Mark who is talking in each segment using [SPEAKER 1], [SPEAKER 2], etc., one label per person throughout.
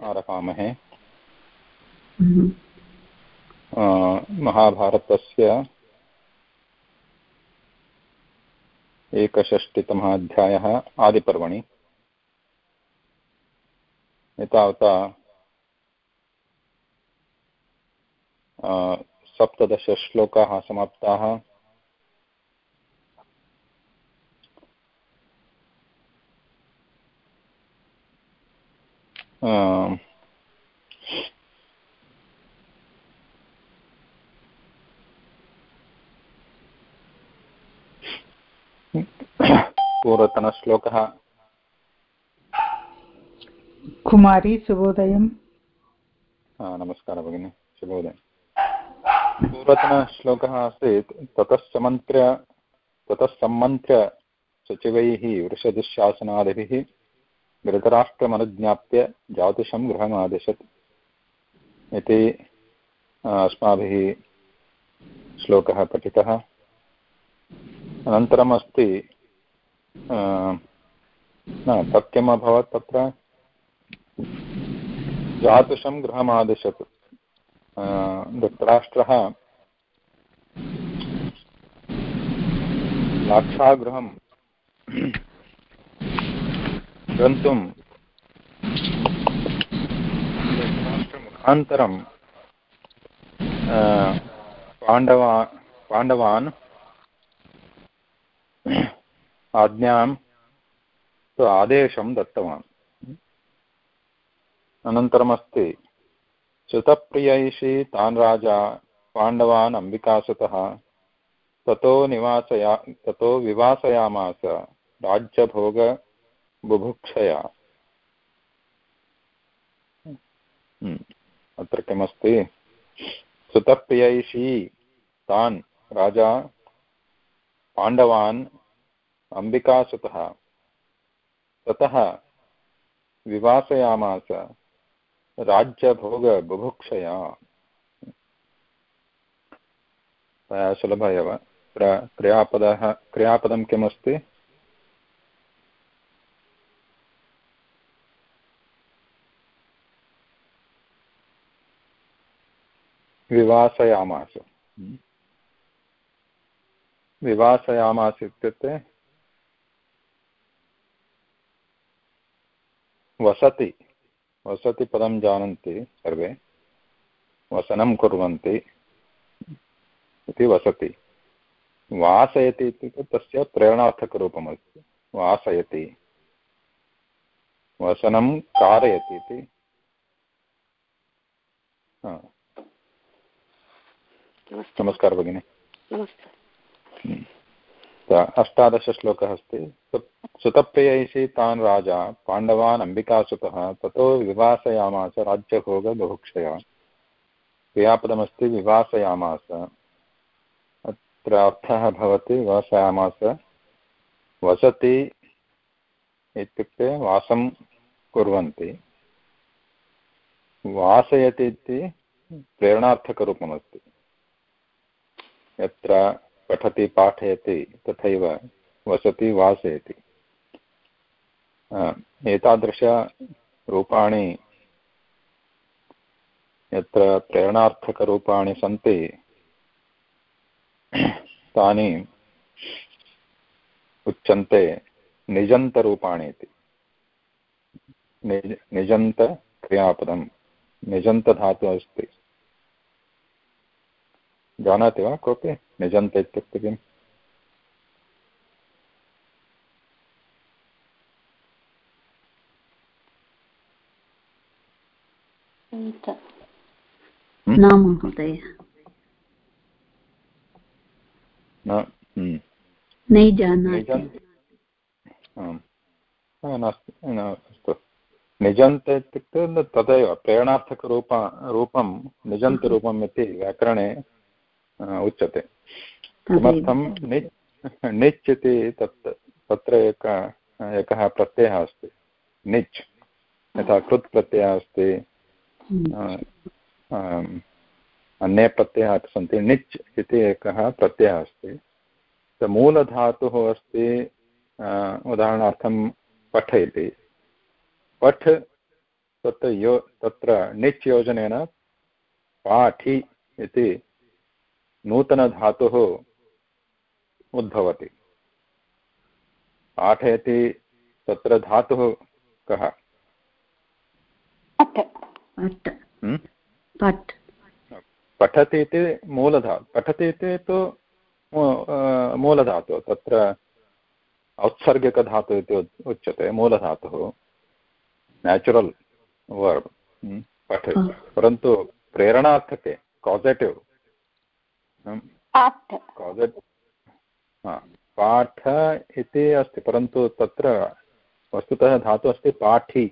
[SPEAKER 1] आरभामहे। महाभारतस्य एकषष्टितमः अध्यायः आदिपर्वणि। एतावता सप्तदशश्लोकाः समाप्ताः। पूर्वतनश्लोकः
[SPEAKER 2] कुमारी शुभोदयम्
[SPEAKER 1] नमस्कारः भगिनि शुभोदयम् पूर्वतनश्लोकः आसीत् ततश्चमन्त्र्य ततः सचिवैः वृषदुःशासनादिभिः धृतराष्ट्रमनुज्ञाप्य जातुषं गृहमादिशत् इति अस्माभिः श्लोकः पठितः। अनन्तरम् अस्ति तत् किम् अभवत् तत्र जातुषं गृहमादिशत् धृतराष्ट्रः लाक्षागृहं गन्तुं मुखान्तरं पाण्डवा, पाण्डवान् आज्ञां आदेशं दत्तवान्। अनन्तरमस्ति, श्रुतप्रियैषी तान् राजा पाण्डवान् अम्बिकासुतः ततो निवासया, ततो विवासयामास राज्यभोगबुभुक्षया हम्म, अत्र किमस्ति? श्रुतप्रियैषी तान् राजा पाण्डवान् अम्बिकासुतः। ततः विवासयामास राज्यभोगबुभुक्षया सुलभ एव। क्रियापदः क्रियापदं किमस्ति? विवासयामास। विवासयामास इत्युक्ते वसति। वसति पदं जानन्ति सर्वे। वसनं कुर्वन्ति इति वसति। वासयति इत्युक्ते तस्य प्रेरणार्थकरूपमस्ति। वासयति। वसनं कारयति इति। नमस्कारः भगिनि। हम्म। अष्टादशश्लोकः अस्ति। सुतप्रियैषि तान् राजा पाण्डवान् अम्बिकासुतः ततो विवासयामास राज्यभोगबुभुक्षया क्रियापदमस्ति विवासयामास। अत्र अर्थः भवति वसामास वसति इत्युक्ते वासं कुर्वन्ति। वासयति इति प्रेरणार्थकरूपमस्ति। यत्र पठति पाठयति, तथैव वसति वासयति। एतादृशरूपाणि यत्र प्रेरणार्थकरूपाणि सन्ति, तानि उच्यन्ते निजन्तरूपाणि इति। निज, निजन्तक्रियापदं, निजन्तधातुः अस्ति। जानाति वा कोऽपि निजन्त इत्युक्ते किम्
[SPEAKER 3] न महोदय।
[SPEAKER 1] अस्तु। निजन्त इत्युक्ते तदेव प्रेरणार्थकरूप रूपं निजन्तरूपम् इति व्याकरणे उच्यते। किमर्थं निच् निच् इति तत् तत्र एक एकः प्रत्ययः अस्ति। निच्। यथा कृत् प्रत्ययः अस्ति। अन्ये प्रत्ययाः अपि सन्ति। निच् इति एकः प्रत्ययः अस्ति। मूलधातुः अस्ति उदाहरणार्थं पठ इति। पठ तत्र यो तत्र निच् योजनेन पाठि इति नूतनधातुः उद्भवति। पाठयति तत्र धातुः कः? पठति इति मूलधातु पठति इति तु मूलधातु। तत्र औत्सर्गिकधातु इति उच्यते मूलधातुः। नेचुरल् वर्ब् पठ परन्तु प्रेरणार्थके कासेटिव् पाठ। इति अस्ति परन्तु तत्र वस्तुतः धातुः अस्ति पाठि।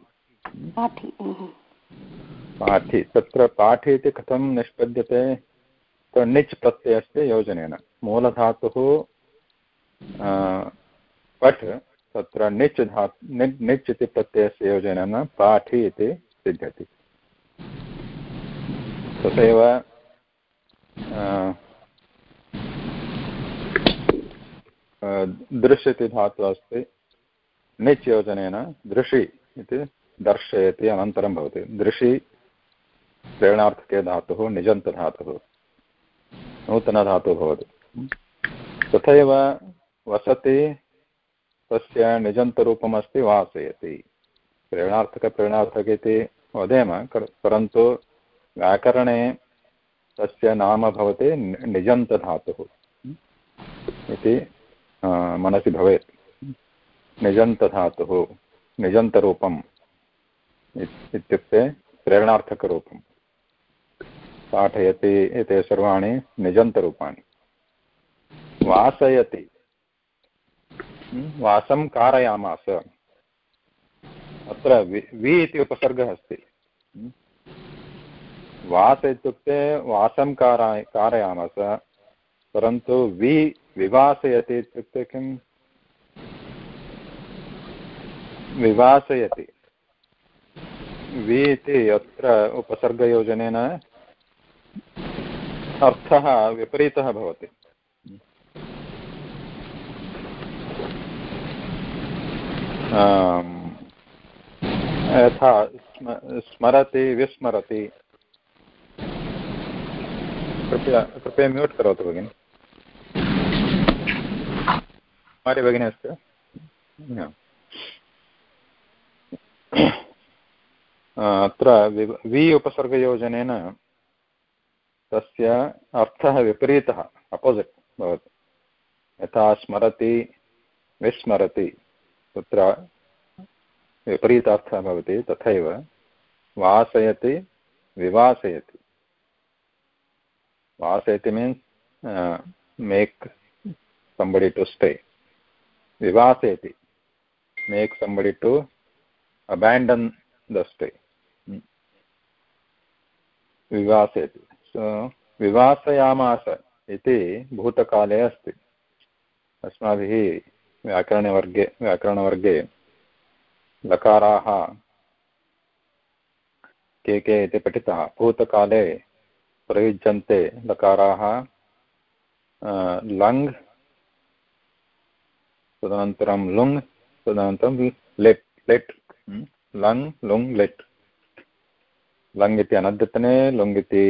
[SPEAKER 1] पाठि तत्र पाठि इति कथं निष्पद्यते? निच् प्रत्ययस्य योजनेन। मूलधातुः पठ् तत्र निच् धा निच् इति प्रत्ययस्य योजनेन पाठी इति सिद्ध्यति। तथैव दृश् इति अस्ति निच् दृशि इति दर्शयति अनन्तरं भवति। दृशि प्रेरणार्थके धातुः, निजन्तधातुः, नूतनधातुः भवति। तथैव वसति तस्य निजन्तरूपमस्ति वासयति। प्रेरणार्थकप्रेरणार्थक इति वदेम परन्तु व्याकरणे तस्य नाम भवति निजन्तधातुः। इति मनसि भवेत्। निजन्तधातुः, निजन्तरूपम् इत्युक्ते प्रेरणार्थकरूपं पाठयति एते सर्वाणि निजन्तरूपाणि। वासयति। वासं कारयामास। अत्र वि इति उपसर्गः अस्ति। वास इत्युक्ते वासं कारा कारयामः स परन्तु वि विवासयति इत्युक्ते किम् विवासयति। वि इति अत्र उपसर्गयोजनेन अर्थः विपरीतः भवति। यथा स्मरति, विस्मरति। कृपया कृपया म्यूट् करोतु भगिनि। कुमारी भगिनी अस्ति अत्र वि उपसर्गयोजनेन तस्य अर्थः विपरीतः अपोसिट् भवति। यथा स्मरति विस्मरति तत्र विपरीतार्थः भवति तथैव वासयति विवासयति। means uh, make somebody to stay vivasayati make somebody to abandon the stay विवासयति सो विवासयामास इति भूतकाले अस्ति। अस्माभिः व्याकरणवर्गे व्याकरणवर्गे लकाराः के के इति पठितः। भूतकाले प्रयुज्यन्ते लकाराः लङ् तदनन्तरं लुङ् तदनन्तरं लेट् लेट् लङ् लुङ् लेट्। लङ् इति अनद्यतने लुङ् इति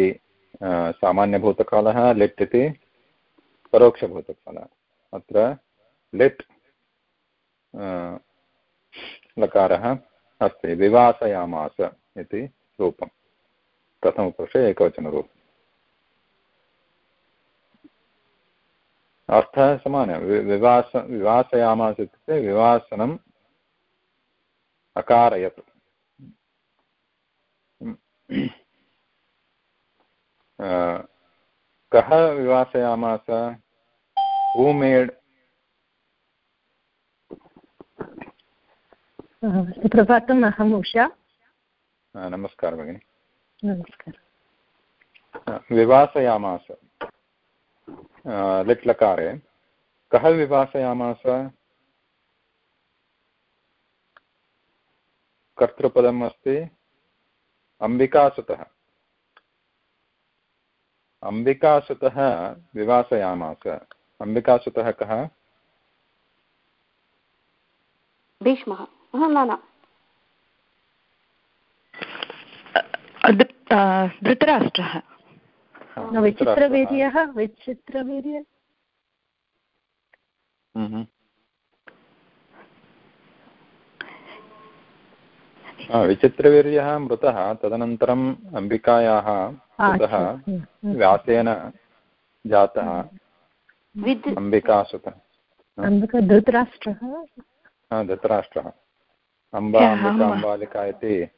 [SPEAKER 1] सामान्यभूतकालः लेट् इति परोक्षभूतकालः। अत्र लेट् लकारः अस्ति विवासयामास इति रूपं। प्रथमपुरुषे एकवचनरूपम्। अर्थः समानः। विवास विवासयामास इत्युक्ते विवासनम् अकारयत्। कः विवासयामास? ऊमेड्
[SPEAKER 4] प्रभातम् अहम् उषा।
[SPEAKER 1] नमस्कारः भगिनि।
[SPEAKER 4] नमस्कारः।
[SPEAKER 1] विवासयामास। लिट् लकारे कः विभासयामास कर्तृपदम् अस्ति अम्बिकासुतः अम्बिकासुतः विवासयामास अम्बिकासुतः कः
[SPEAKER 5] भीष्मः न न धृतराष्ट्रः
[SPEAKER 4] विचित्रवीर्यः विचित्रवीर्य।
[SPEAKER 1] हम्म। विचित्रवीर्यः मृतः तदनन्तरम् अम्बिकायाः पुत्रः व्यासेन जातः। अम्बिकासुतः।
[SPEAKER 4] धृतराष्ट्रः?
[SPEAKER 1] धृतराष्ट्रः। अम्बा अम्बिका अम्बालिका इति।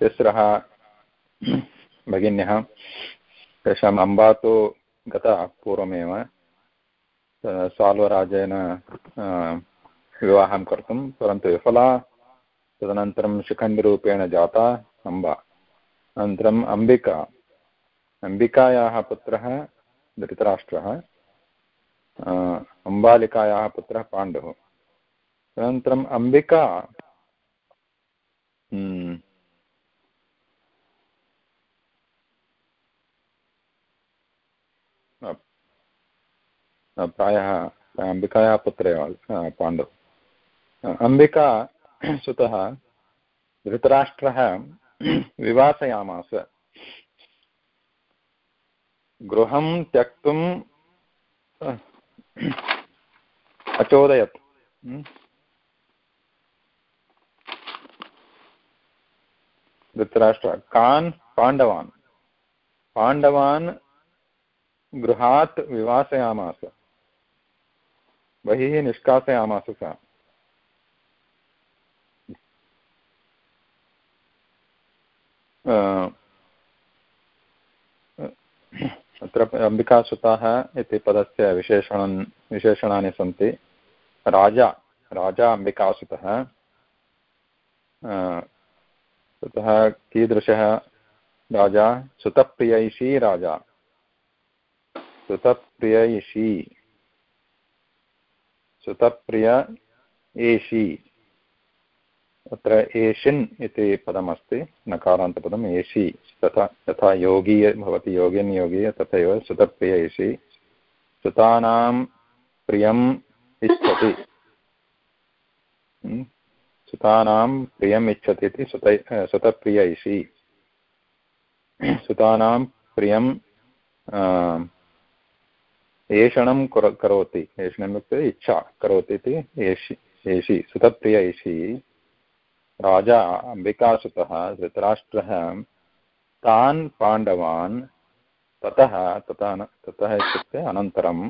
[SPEAKER 1] तिस्रः भगिन्यः, तेषाम् अम्बा तु गता पूर्वमेव साल्वराजेन विवाहं कर्तुं, परन्तु विफला, तदनन्तरं शिखण्डिरूपेण जाता अम्बा। अनन्तरम् अम्बिका। अम्बिकायाः पुत्रः धृतराष्ट्रः अम्बालिकायाः पुत्रः पाण्डुः। अनन्तरम् अम्बिका प्रायः अम्बिकायाः पुत्र एव पाण्डुः। अम्बिका सुतः धृतराष्ट्रः विवासयामास। गृहं त्यक्तुं अचोदयत्। धृतराष्ट्र, कान् पाण्डवान्। पाण्डवान् गृहात् विवासयामास। बहिः निष्कासयामास सः अत्र अम्बिकासुताः इति पदस्य विशेषणं विशेषणानि सन्ति। राजा राजा अम्बिकासुतः ततः कीदृशः राजा? सुतप्रियैषी राजा। सुतप्रियैषी सुतप्रिय एषी अत्र एशिन् इति पदमस्ति, नकारान्तपदम् एषि तथा यथा योगी भवति, योगिन् योगी, तथैव सुतप्रिय एषि सुतानां प्रियम् इच्छति। हम्म? सुतानां प्रियम् इच्छति इति सुत सुतप्रिय इषि सुतानां प्रियं एषणं करोति। एषणम् इत्युक्ते इच्छा करोति इति एषि एषि, सुतप्रिय इषि राजा अम्बिकासुतः धृतराष्ट्रः तान् पाण्डवान् ततः ततः ततः इत्युक्ते अनन्तरं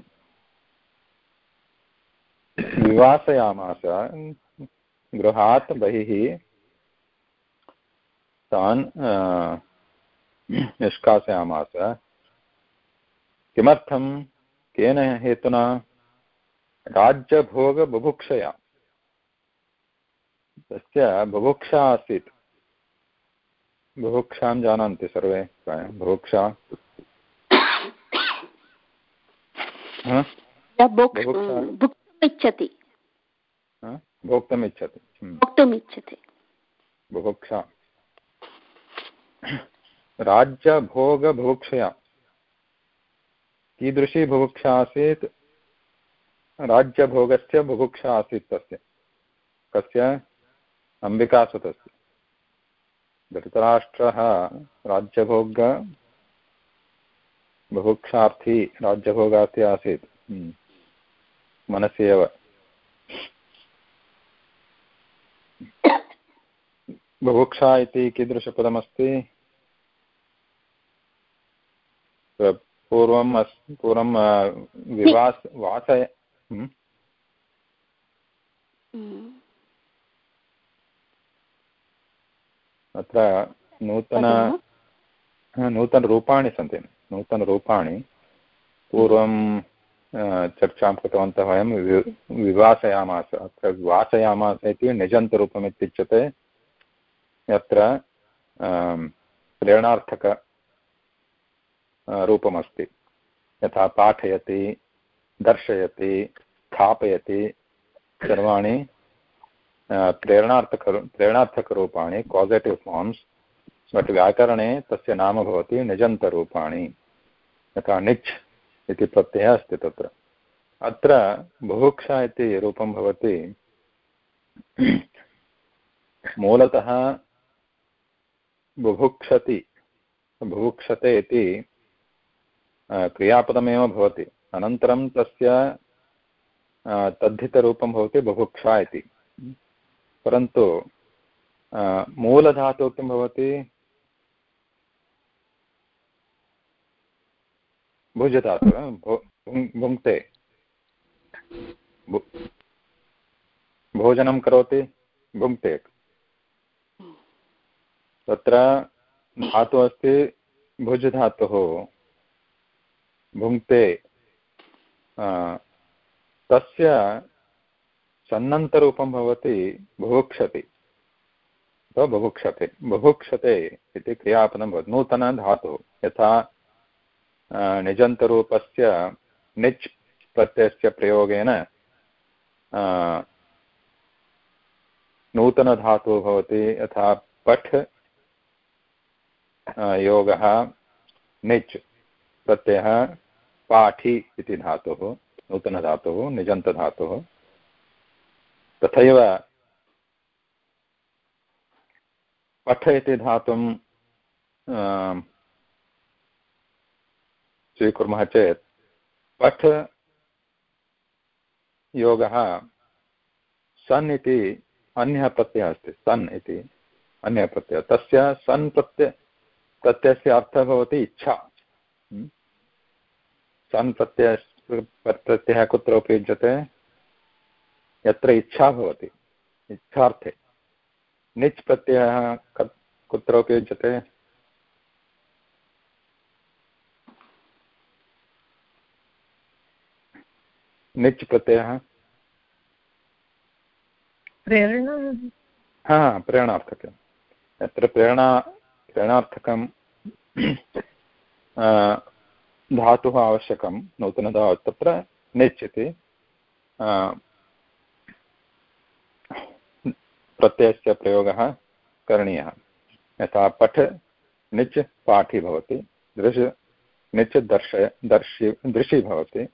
[SPEAKER 1] विवासयामास गृहात् बहिः तान् निष्कासयामास। किमर्थं केन हेतुना राज्यभोगबुभुक्षया तस्य बुभुक्षा आसीत्। बुभुक्षां जानन्ति सर्वे बुभुक्षा।
[SPEAKER 3] भोक्तुमिच्छति।
[SPEAKER 1] भोक्तुमिच्छति।
[SPEAKER 3] भोक्तुमिच्छति।
[SPEAKER 1] बुभुक्षा। राज्यभोगबुभुक्षया कीदृशी बुभुक्षा आसीत् राज्यभोगस्य बुभुक्षा आसीत् तस्य। कस्य? अम्बिकासुतस्य। धृतराष्ट्रः राज्यभोग बुभुक्षार्थी राज्यभोगार्थी आसीत्। हम्म। मनसि एव। बुभुक्षा इति कीदृशपदमस्ति? पूर्वम् अस् पूर्वं विवास वासय हम्म। अत्र नूतन नूतनरूपाणि सन्ति। नूतनरूपाणि पूर्वं चर्चां कृतवन्तः वयं। विवासयामास। अत्र वासयामास इति निजन्तरूपम् इत्युच्यते यत्र प्रेरणार्थक रूपमस्ति। यथा पाठयति, दर्शयति, स्थापयति, सर्वाणि प्रेरणार्थक, प्रेरणार्थकरूपाणि पासिटिव् फार्म्स् बट् व्याकरणे तस्य नाम भवति निजन्तरूपाणि। यथा निच् इति प्रत्ययः अस्ति तत्र। अत्र बुभुक्षा इति रूपं भवति। मूलतः बुभुक्षति, बुभुक्षते इति क्रियापदमेव भवति। अनन्तरं तस्य तद्धितरूपं भवति बुभुक्षा इति। परन्तु मूलधातुः किं भवति भुजधातुः भुङ्क्ते। भोजनं करोति भुङ्क्ते। तत्र धातुः अस्ति भुज् धातुः भुङ्क्ते। तस्य सन्नन्तरूपं भवति बुभुक्षति। अथवा बुभुक्षते। बुभुक्षते इति क्रियापदं भवति। नूतनधातुः यथा निजन्तरूपस्य निच् प्रत्ययस्य प्रयोगेन नूतनधातुः भवति। यथा पठ् योगः निच् प्रत्ययः पाठि इति धातुः नूतनधातुः निजन्तधातुः तथैव पठ इति धातुं स्वीकुर्मः चेत् पठ योगः सन् इति अन्यः प्रत्ययः अस्ति, सन् इति अन्यः प्रत्ययः तस्य सन् प्रत्यय प्रत्ययस्य अर्थः भवति इच्छा? सन् प्रत्यय प्रत्ययः कुत्र उपयुज्यते? यत्र इच्छा भवति इच्छार्थे। निच् प्रत्ययः कुत्र उपयुज्यते? निच् प्रत्ययः।
[SPEAKER 4] प्रेरणा।
[SPEAKER 1] हा प्रेरणार्थकं यत्र प्रेरणा प्रेरणार्थकं धातुः आवश्यकं नूतनधा तत्र निच् इति प्रत्ययस्य प्रयोगः करणीयः। यथा पठ, निच्, पाठि भवति, दृश्, निच् दर्शय दर्शि, दृशि भवति।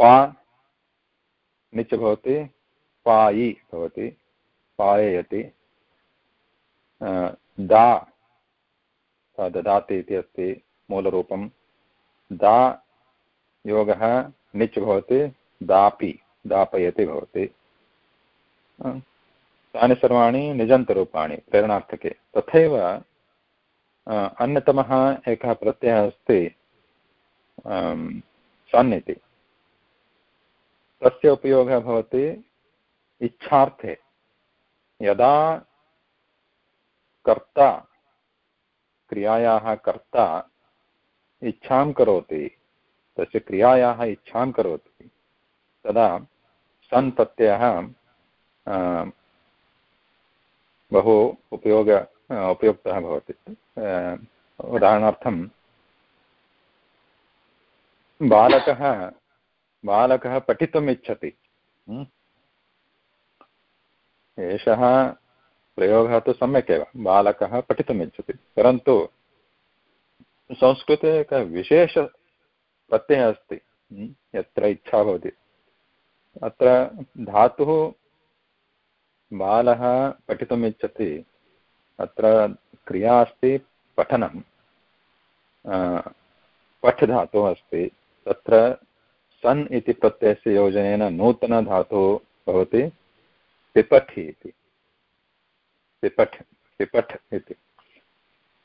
[SPEAKER 1] पा, निच् भवति, पायि भवति, पाययति। दा ददाति इति अस्ति मूलरूपं। दा योगः निच् भवति, दापि, दापयति भवति। तानि सर्वाणि निजन्तरूपाणि, प्रेरणार्थके। तथैव अन्यतमः एकः प्रत्ययः अस्ति सन् इति तस्य उपयोगः भवति इच्छार्थे। यदा कर्ता, क्रियायाः कर्ता इच्छां करोति, तस्य क्रियायाः इच्छां करोति। तदा सन् प्रत्ययः बहु उपयोग उपयुक्तः भवति। उदाहरणार्थं, बालकः बालकः पठितुम् इच्छति। एषः प्रयोगः तु सम्यक् एव, बालकः पठितुम् इच्छति परन्तु संस्कृते एकः विशेषप्रत्ययः अस्ति यत्र इच्छा भवति। अत्र धातुः बालः पठितुम् इच्छति अत्र क्रिया अस्ति पठनं पठ् अस्ति। तत्र सन् इति प्रत्ययस्य योजनेन नूतनधातुः भवति पिपठि इति। पिपठ् पिपठ् इति।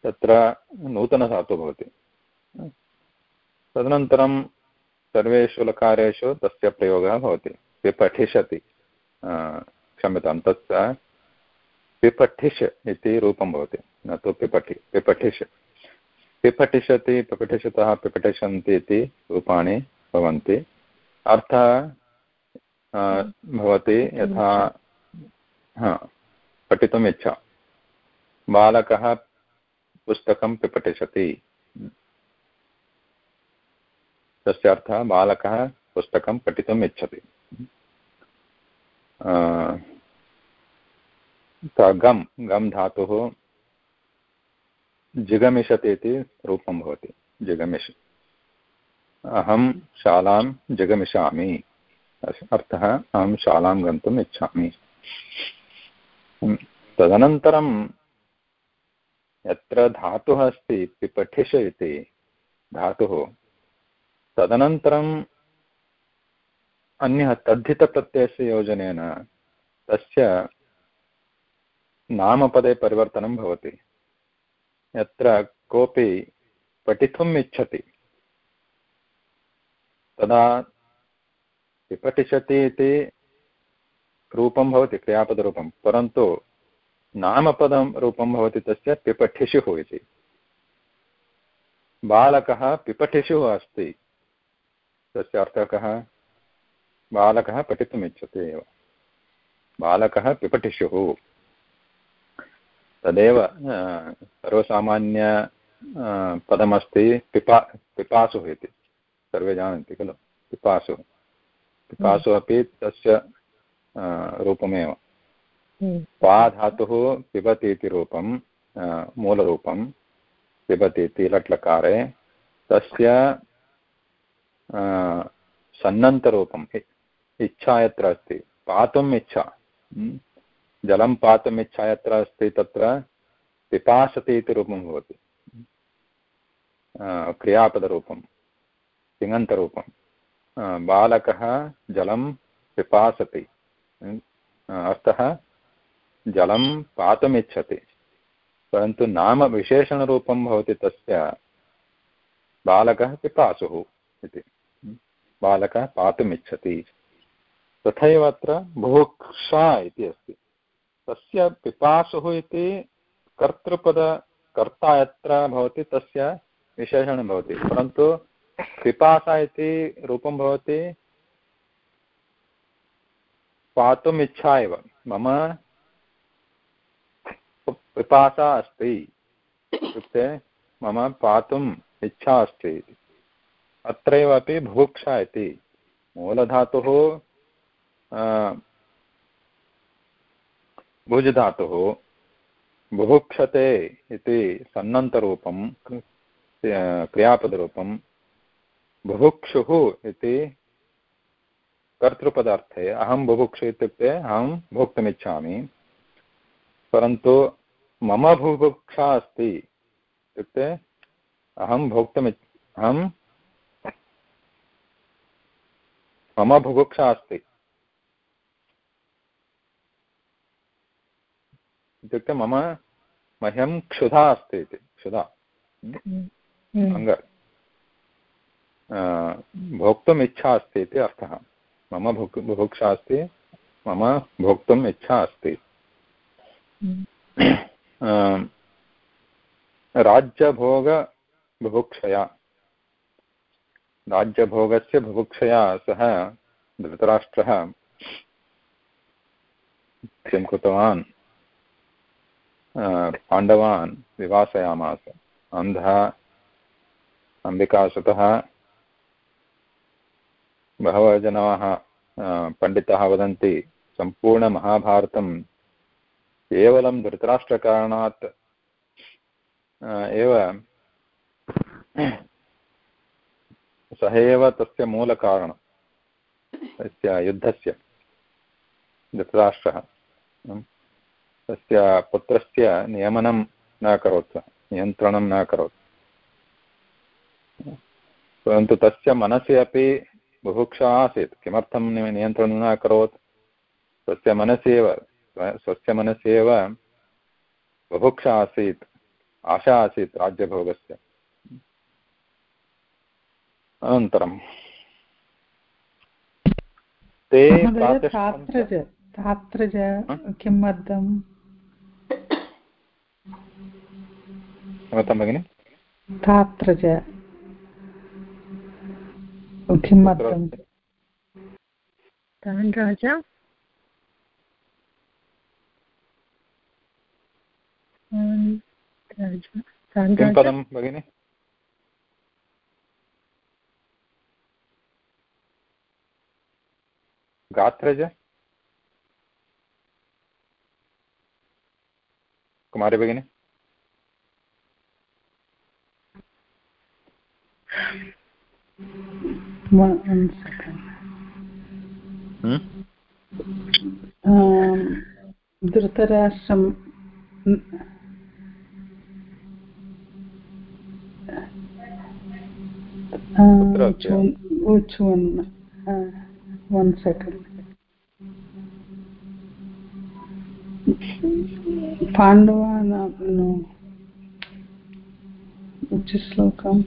[SPEAKER 1] तत्र नूतनधातुः भवति। तदनन्तरं सर्वेषु लकारेषु तस्य प्रयोगः भवति। पिपठिषति क्षम्यतां तत्र पिपठिष् इति रूपं भवति। न तु पिपठि, पिपठिष्। पिपठिषति, पिपठिषतः पिपठिषन्ति इति रूपाणि भवन्ति। अर्थः भवति यथा, हा। पठितुम् इच्छा। बालकः पुस्तकं पिपठिषति। तस्य अर्थः बालकः पुस्तकं पठितुम् इच्छति। गम् गम् धातुः जिगमिषति इति रूपं भवति। जिगमिष। अहं शालां जिगमिषामि। अर्थः अहं शालां गन्तुम् इच्छामि। तदनन्तरं यत्र धातुः अस्ति पिपठिष इति धातुः तदनन्तरम् अन्यः तद्धितप्रत्ययस्य योजनेन तस्य नामपदे परिवर्तनं भवति। यत्र कोऽपि पठितुम् इच्छति, तदा विपठिष्यति इति रूपं भवति, क्रियापदरूपं, परन्तु नामपदं रूपं भवति तस्य पिपठिषुः इति। बालकः पिपठिषुः अस्ति, तस्य अर्थः कः? बालकः पठितुम् इच्छति एव। बालकः पिपठिषुः। तदेव सर्वसामान्य पदमस्ति पिपा, पिपासुः इति। सर्वे जानन्ति खलु, पिपासुः। पिपासुः अपि तस्य रूपमेव हम्म। पा धातुः पिबति इति रूपं मूलरूपं पिबति इति लट्लकारे तस्य सन्नन्तरूपम् इच्छा यत्र अस्ति पातुम् इच्छा हम्म। जलं पातुम् इच्छा यत्र अस्ति तत्र पिपासति इति रूपं भवति क्रियापदरूपं तिङन्तरूपं बालकः जलं पिपासति अर्थः जलं पातुमिच्छति, परन्तु नाम विशेषणरूपं भवति तस्य बालकः पिपासुः इति। बालकः पातुमिच्छति। तथैव अत्र बुभुक्षा इति अस्ति। तस्य पिपासुः इति कर्तृपदकर्ता यत्र भवति, तस्य विशेषणं भवति। परन्तु पिपासा इति रूपं भवति पातुम् इच्छा एव। मम पिपासा अस्ति। इत्युक्ते मम पातुम् इच्छा अस्ति। अत्रैव अपि बुभुक्षा इति। मूलधातुः भुजधातुः, बुभुक्षते इति सन्नन्तरूपं क्रियापदरूपं, बुभुक्षुः इति कर्तृपदार्थे अहं बुभुक्षु इत्युक्ते अहं भोक्तुमिच्छामि। परन्तु मम बुभुक्षा अस्ति इत्युक्ते अहं भोक्तुमिच् अहं मम बुभुक्षा अस्ति। इत्युक्ते मम मह्यं क्षुधा अस्ति इति क्षुधा। हङ्गर् भोक्तुम् इच्छा अस्ति इति अर्थः। मम भुक् बुभुक्षा अस्ति मम भोक्तुम् इच्छा अस्ति। राज्यभोगबुभुक्षया राज्यभोगस्य बुभुक्षया सः धृतराष्ट्रः किं कृतवान्। पाण्डवान् विवासयामास। अन्धः अम्बिकासुतः बहवः जनाः पण्डिताः वदन्ति सम्पूर्णमहाभारतं केवलं धृतराष्ट्रकारणात् एव सः एव तस्य मूलकारणं तस्य युद्धस्य, धृतराष्ट्रः तस्य पुत्रस्य नियमनं न करोत् सः नियन्त्रणं न करोत्. परन्तु तस्य मनसि अपि बुभुक्षा आसीत्। किमर्थं नियन्त्रणं न अकरोत्? स्वस्य मनसि एव स्वस्य मनसि एव बुभुक्षा आसीत्। आशा आसीत् राज्यभोगस्य। अनन्तरं।
[SPEAKER 2] ते किम् अर्थं
[SPEAKER 1] किमर्थं भगिनि?
[SPEAKER 4] राजा।
[SPEAKER 1] किं पदं भगिनि? गात्रज? कुमारी भगिनी?
[SPEAKER 2] one second. Hmm? Um,
[SPEAKER 1] अस्ति?
[SPEAKER 2] which one uh, one second पाण्डवानां no which is श्लोकम्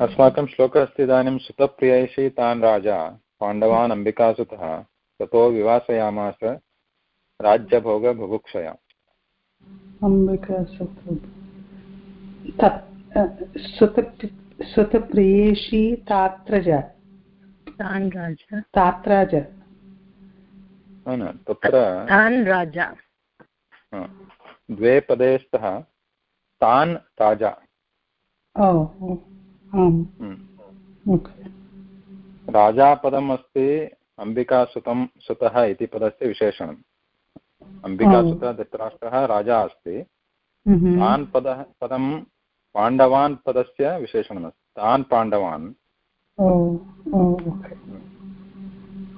[SPEAKER 1] अस्माकं श्लोकः अस्ति इदानीं सुतप्रियैषि तान् राजा पाण्डवान् अम्बिकासुतः ततो विवासयामास राज्यभोगबुभुक्षया
[SPEAKER 2] सुतप्रियेषि तात्रज।
[SPEAKER 4] तान् राजा।
[SPEAKER 2] तात्राज।
[SPEAKER 1] न तत्र
[SPEAKER 4] तान् राजा।
[SPEAKER 1] द्वे पदे स्तः तान् राजा।
[SPEAKER 2] आम्।
[SPEAKER 1] हम्म। राजापदम् अस्ति अम्बिकासुतं सुतः इति पदस्य विशेषणम्। अम्बिकासुतः धृतराष्ट्रः राजा अस्ति।
[SPEAKER 2] हम्म।
[SPEAKER 1] तान् पदः पदं पाण्डवान् पदस्य विशेषणमस्ति। तान् पाण्डवान्।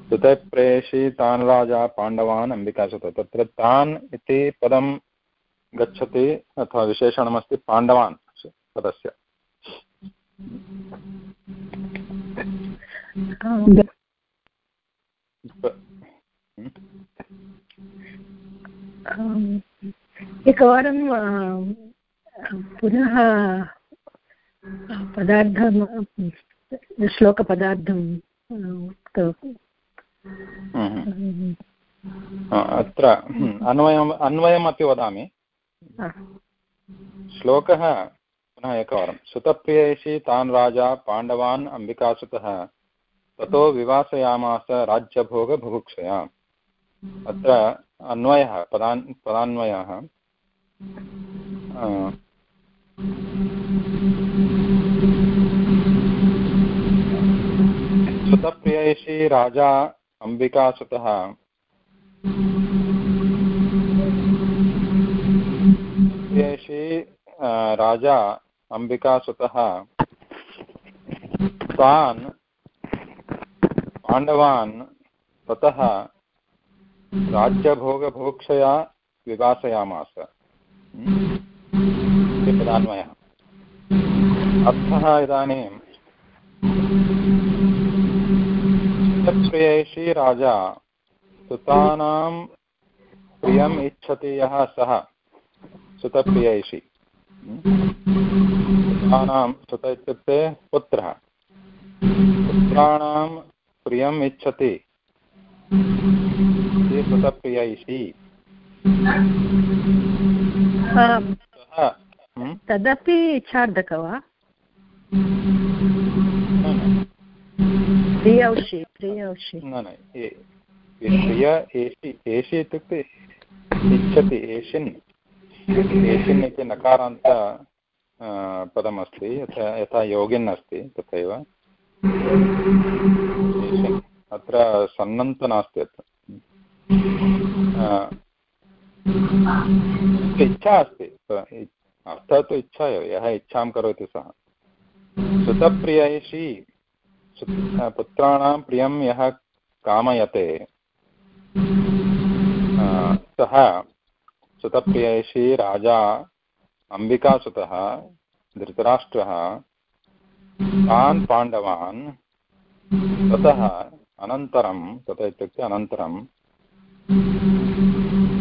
[SPEAKER 1] सुतप्रेषि तान् राजा पाण्डवान् अम्बिकासुत तत्र तान् इति पदं गच्छति अथवा विशेषणमस्ति पाण्डवान् पदस्य।
[SPEAKER 4] एकवारं पुनः पदार्थं श्लोकपदार्थं
[SPEAKER 1] हम्म। अत्र अन्वयम् अन्वयमपि वदामि। श्लोकः पुनः एकवारं सुतप्रियैषि तान् राजा पाण्डवान् अम्बिकासुतः। ततो विवासयामास राज्यभोगबुभुक्षया अत्र अन्वयः, पदान्, पदान्वयः। सुतप्रियैषि राजा अम्बिकासुतः। राजा अम्बिकासुतः तान् पाण्डवान् ततः राज्यभोगभोक्षया विवासयामास इति पदान्वयः। अर्थः इदानीं चित्तप्रियैषि राजा सुतानां प्रियम् इच्छति यः सः, सुतप्रियैषि। सुतानां सुत इत्युक्ते पुत्रः। पुत्राणां प्रियम् इच्छति। सुतप्रियैषि
[SPEAKER 4] आ, तदपि इच्छार्धक वा? प्रियौषि प्रियौषि।
[SPEAKER 1] न न प्रिय एषि एषि इत्युक्ते इच्छति एषिन्। एषिन् इति नकारान्त पदमस्ति, यथा यथा योगिन् अस्ति तथैव। अत्र सन्नन्त नास्ति अत्र। इच्छा अस्ति। अर्थः तु इच्छा एव, यः इच्छां करोति सः। सुतप्रियैषि पुत्राणां प्रियं यः कामयते सः सुतप्रियैषि राजा अम्बिकासुतः धृतराष्ट्रः, तान् पाण्डवान्, ततः अनन्तरं, तत इत्युक्ते अनन्तरं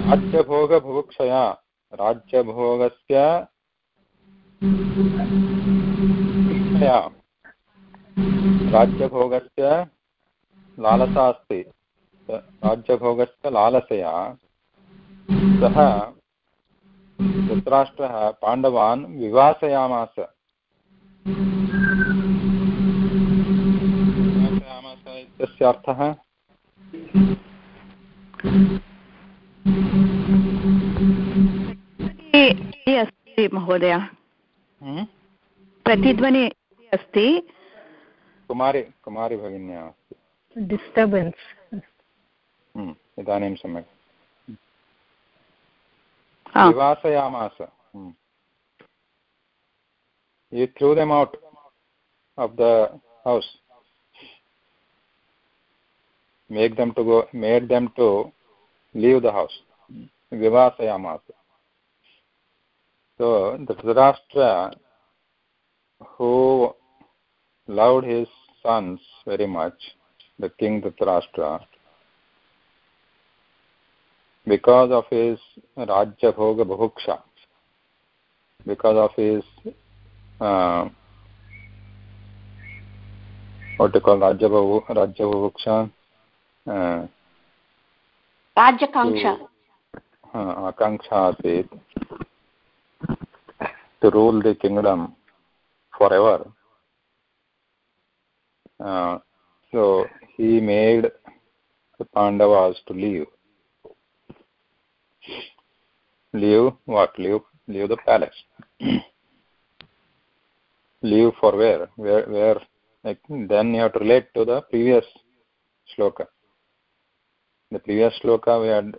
[SPEAKER 1] राज्यभोगभुभुक्षया राज्यभोगस्य राज्यभोगस्य लालसा अस्ति राज्यभोगस्य लालसया, सः धृतराष्ट्रः पाण्डवान् विवासयामास। विवासयामास इत्यस्य अर्थः?
[SPEAKER 5] अस्ति महोदय।
[SPEAKER 1] हम्म?
[SPEAKER 5] प्रतिध्वनि अस्ति।
[SPEAKER 1] कुमारी कुमारी भगिन्या अस्ति।
[SPEAKER 4] डिस्टर्बेन्स्
[SPEAKER 1] हम्म, इदानीं सम्यक्।
[SPEAKER 5] हा,
[SPEAKER 1] विवासयामास हम्म. You threw them out of the house. make them to go made them to leave the house vivasayamasa so the Dhritarashtra who loved his sons very much the king Dhritarashtra because of his Rajya Bhoga Bhuksha, because of his, uh, what to call Rajya Bhuksha?
[SPEAKER 6] Uh,
[SPEAKER 1] Rajya Kanksha. Uh, uh, Kanksha to rule the kingdom forever. Uh, so he made the Pandavas to leave. Leave what? Leave, leave the palace. leave for where? Where? Where? Like, then you have to relate to the previous shloka. The previous shloka we had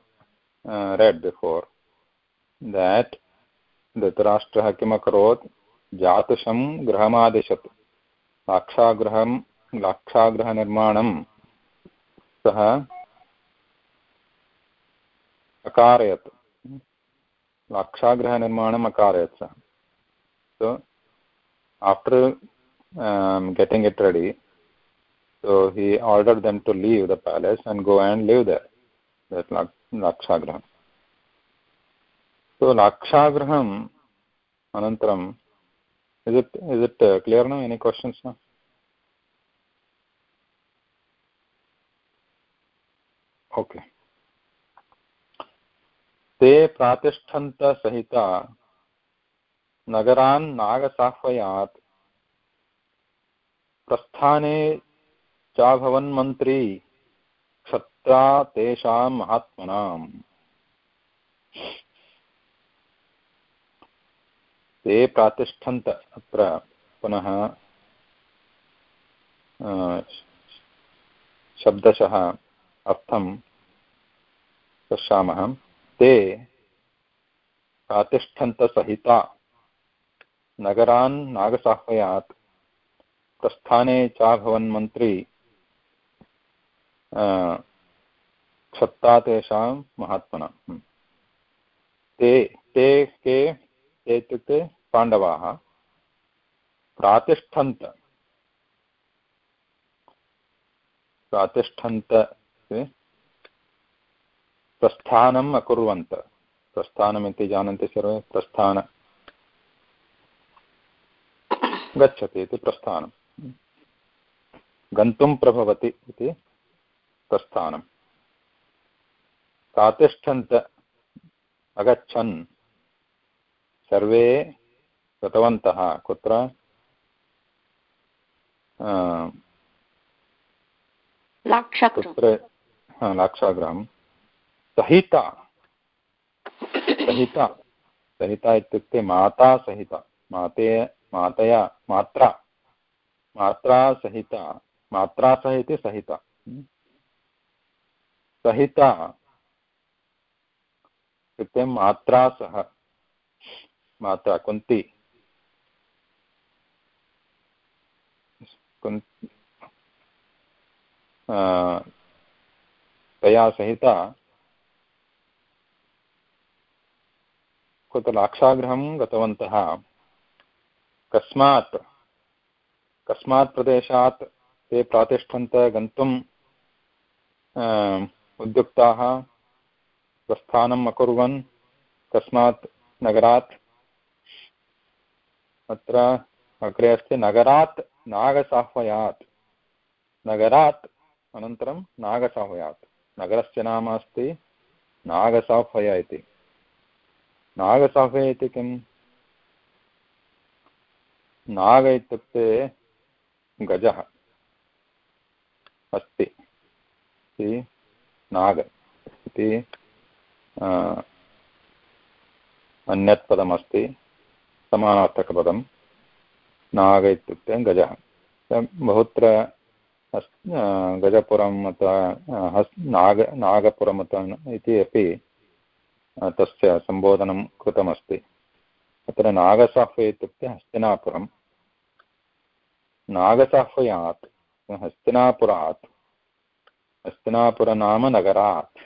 [SPEAKER 1] uh, read before that धृतराष्ट्रः किम् अकरोत् जातुषं गृहमादिशत् लाक्षागृहं लाक्षागृहनिर्माणं सः अकारयत् lakshagraha akarayat. So after um, getting it ready, so he ordered them to leave the palace and go and live there, that lak lakshagraham. So lakshagraham anantaram, is it is it uh, clear now? Any questions now? Okay. ते प्रातिष्ठन्तसहिता। नगरान् नागसाह्वयात्। प्रस्थाने चाभवन्मन्त्री क्षत्रा तेषां महात्मनाम्। ते प्रातिष्ठन्त अत्र पुनः शब्दशः अर्थं पश्यामः। ते प्रातिष्ठन्तसहिता। नगरान् नागसाह्वयात्। प्रस्थाने चाभवन्मन्त्री क्षत्ता तेषां महात्मना। ते ते के, ते इत्युक्ते पाण्डवाः। प्रातिष्ठन्त। प्रातिष्ठन्त प्रस्थानम् अकुर्वन्त। प्रस्थानमिति जानन्ति सर्वे प्रस्थान। गच्छति इति प्रस्थानं। गन्तुं प्रभवति इति प्रस्थानं। प्रातिष्ठन्त अगच्छन्। सर्वे गतवन्तः। कुत्र? कुत्र? लाक्षाग्रहं सहिता। सहिता। सहिता इत्युक्ते माता सहिता। माते, मातया, मात्रा। मात्रा सहिता। मात्रा सह इति सहिता। सहिता। इत्युक्ते मात्रा सह। माता कुन्ती। तया सहिता। कुत्र लाक्षागृहं गतवन्तः। कस्मात् कस्मात् प्रदेशात् ते प्रातिष्ठन्त गन्तुम् उद्युक्ताः प्रस्थानम् अकुर्वन्, कस्मात् नगरात्, अत्र अग्रे अस्ति नगरात् नागसाह्वयात्। नगरात् अनन्तरं नागसाह्वयात्। नगरस्य नाम अस्ति नागसाह्वय इति। नागसाह्वय इति किम्? नाग इत्युक्ते गजः। अस्ति। इति नाग। इति अन्यत् पदमस्ति समानार्थकपदं। नाग इत्युक्ते गजः। बहुत्र गजपुरम् अथवा हस्, नाग, नागपुरम् अथवा इति अपि तस्य सम्बोधनं कृतमस्ति। अत्र नागसाह्वे इत्युक्ते हस्तिनापुरं नागसाह्वयात्, हस्तिनापुरात्, हस्तिनापुरनामनगरात्,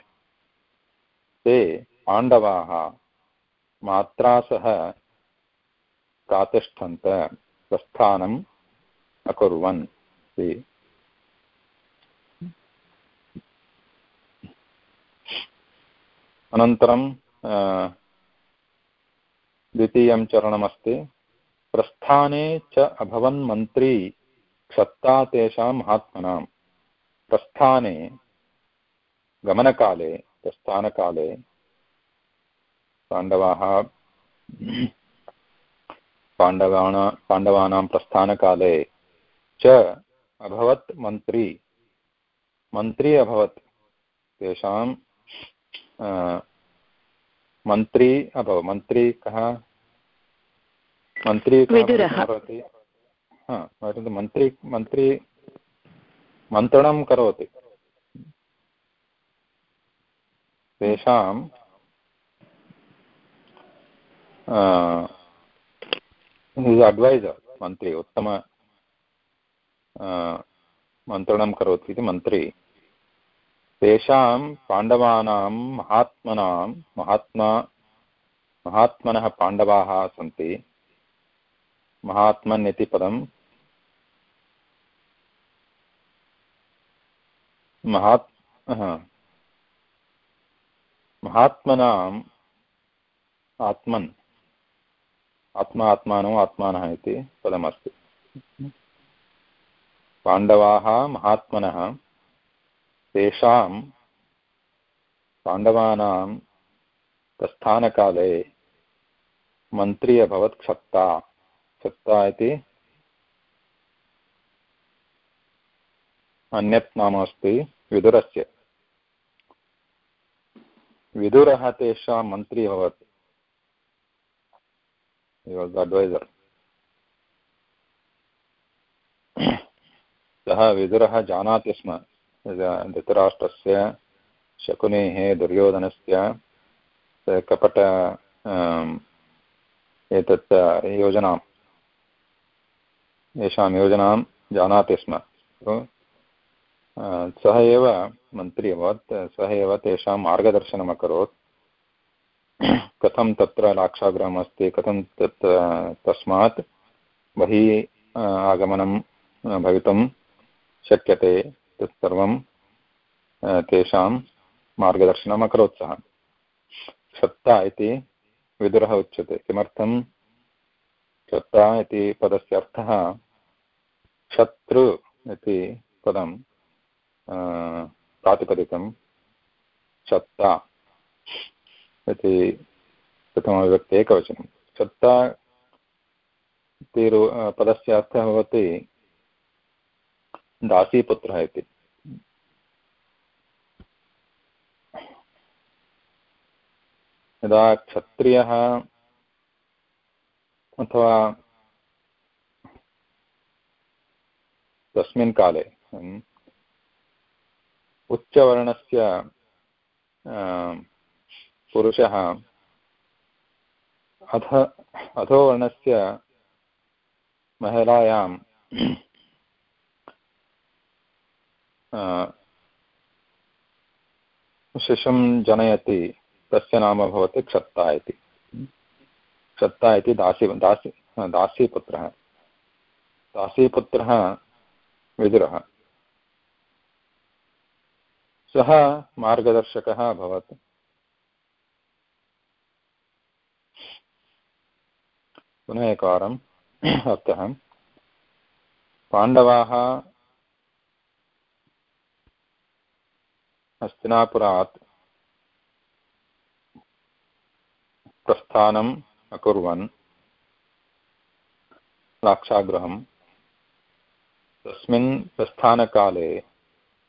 [SPEAKER 1] ते पाण्डवाः मात्रा सह प्रातिष्ठन्त प्रस्थानम् अकुर्वन्। इति। अनन्तरं द्वितीयं चरणमस्ति। प्रस्थाने च अभवन् मन्त्री क्षत्ता तेषां महात्मनां प्रस्थाने, गमनकाले, प्रस्थानकाले, पाण्डवाः पाण्डवाना पाण्डवानां प्रस्थानकाले च अभवत् मन्त्री। मन्त्री अभवत्। तेषां मन्त्री अभवत् मन्त्री कः? मन्त्री करोति? मन्त्री मन्त्री मन्त्रणं करोति। तेषां अड्वैसर् मन्त्री उत्तम मन्त्रणं करोति इति मन्त्री। तेषां पाण्डवानां महात्मनां महात्मा महात्मनः पाण्डवाः सन्ति। महात्मन् इति पदं। महात् महात्मनाम् आत्मन्। आत्मा आत्मानो आत्मानः इति पदमस्ति। पाण्डवाः महात्मनः। तेषां पाण्डवानां प्रस्थानकाले मन्त्री अभवत् क्षत्ता। क्षत्ता इति अन्यत् नाम अस्ति विदुरस्य। विदुरः तेषां मन्त्री अभवत्। अड्वैसर् सः विदुरः जानाति स्म। धृतराष्ट्रस्य शकुनेः दुर्योधनस्य कपट एतत् योजनां, येषां योजनां जानाति स्म। सः एव मन्त्री अभवत्, सः एव तेषां मार्गदर्शनम् अकरोत्। कथं तत्र लाक्षागृहम् अस्ति, कथं तत् तस्मात् बहिः आगमनं भवितुं शक्यते। तत्सर्वं तेषां मार्गदर्शनम् अकरोत् सः सत्ता इति विदुरः उच्यते। किमर्थं? सत्ता इति पदस्य अर्थः शत्रु इति पदं प्रातिपदिकं सत्ता इति प्रथमविभक्ति एकवचनं। सत्ता इति पदस्य अर्थः भवति दासीपुत्रः इति। यदा क्षत्रियः अथवा तस्मिन् काले उच्चवर्णस्य पुरुषः अथ अधोवर्णस्य महिलायां शिशुं जनयति। तस्य नाम भवति क्षत्ता इति। क्षत्ता इति दासी दासी दासीपुत्रः। दासीपुत्रः विदुरः। सः मार्गदर्शकः अभवत्। पुनः एकवारम् अर्थः पाण्डवाः हस्तिनापुरात् प्रस्थानम् अकुर्वन्। लाक्षागृहं तस्मिन् प्रस्थानकाले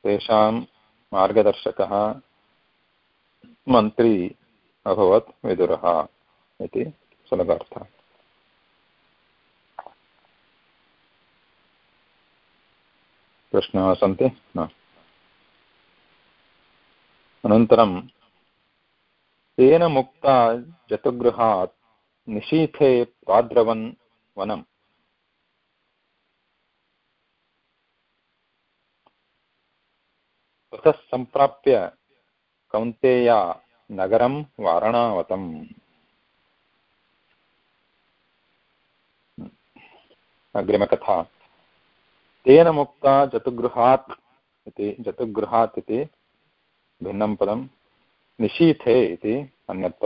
[SPEAKER 1] तेषां मार्गदर्शकः मन्त्री अभवत् विदुरः इति सुलभार्थः प्रश्नाः सन्ति? न। अनन्तरं तेन मुक्ता जतुगृहात् निशीथे प्राद्रवन् वनम्। ततः सम्प्राप्य कौन्तेया नगरं वारणावतम्। अग्रिमकथा। तेन मुक्ता जतुगृहात् इति जतुगृहात् इति भिन्नं पदं निशीथे इति अन्यत्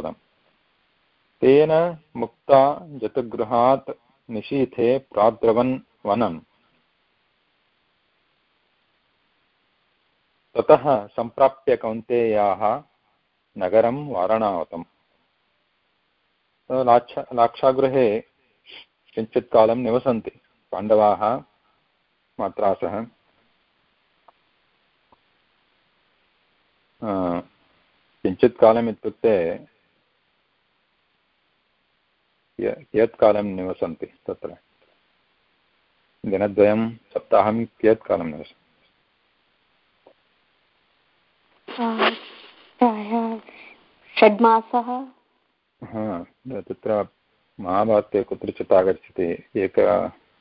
[SPEAKER 1] तेन मुक्ता जतुगृहात् निशीथे प्राद्रवन् वनम्। ततः सम्प्राप्य कौन्तेयाः नगरं वारणावतम्। लाक्षा लाक्षागृहे किञ्चित् कालं निवसन्ति पाण्डवाः मात्रा सह किञ्चित् कालम् इत्युक्ते कियत् कालं निवसन्ति तत्र। दिनद्वयं सप्ताहं कियत् कालं निवसन्ति? तत्र महाभारते कुत्रचित् आगच्छति एक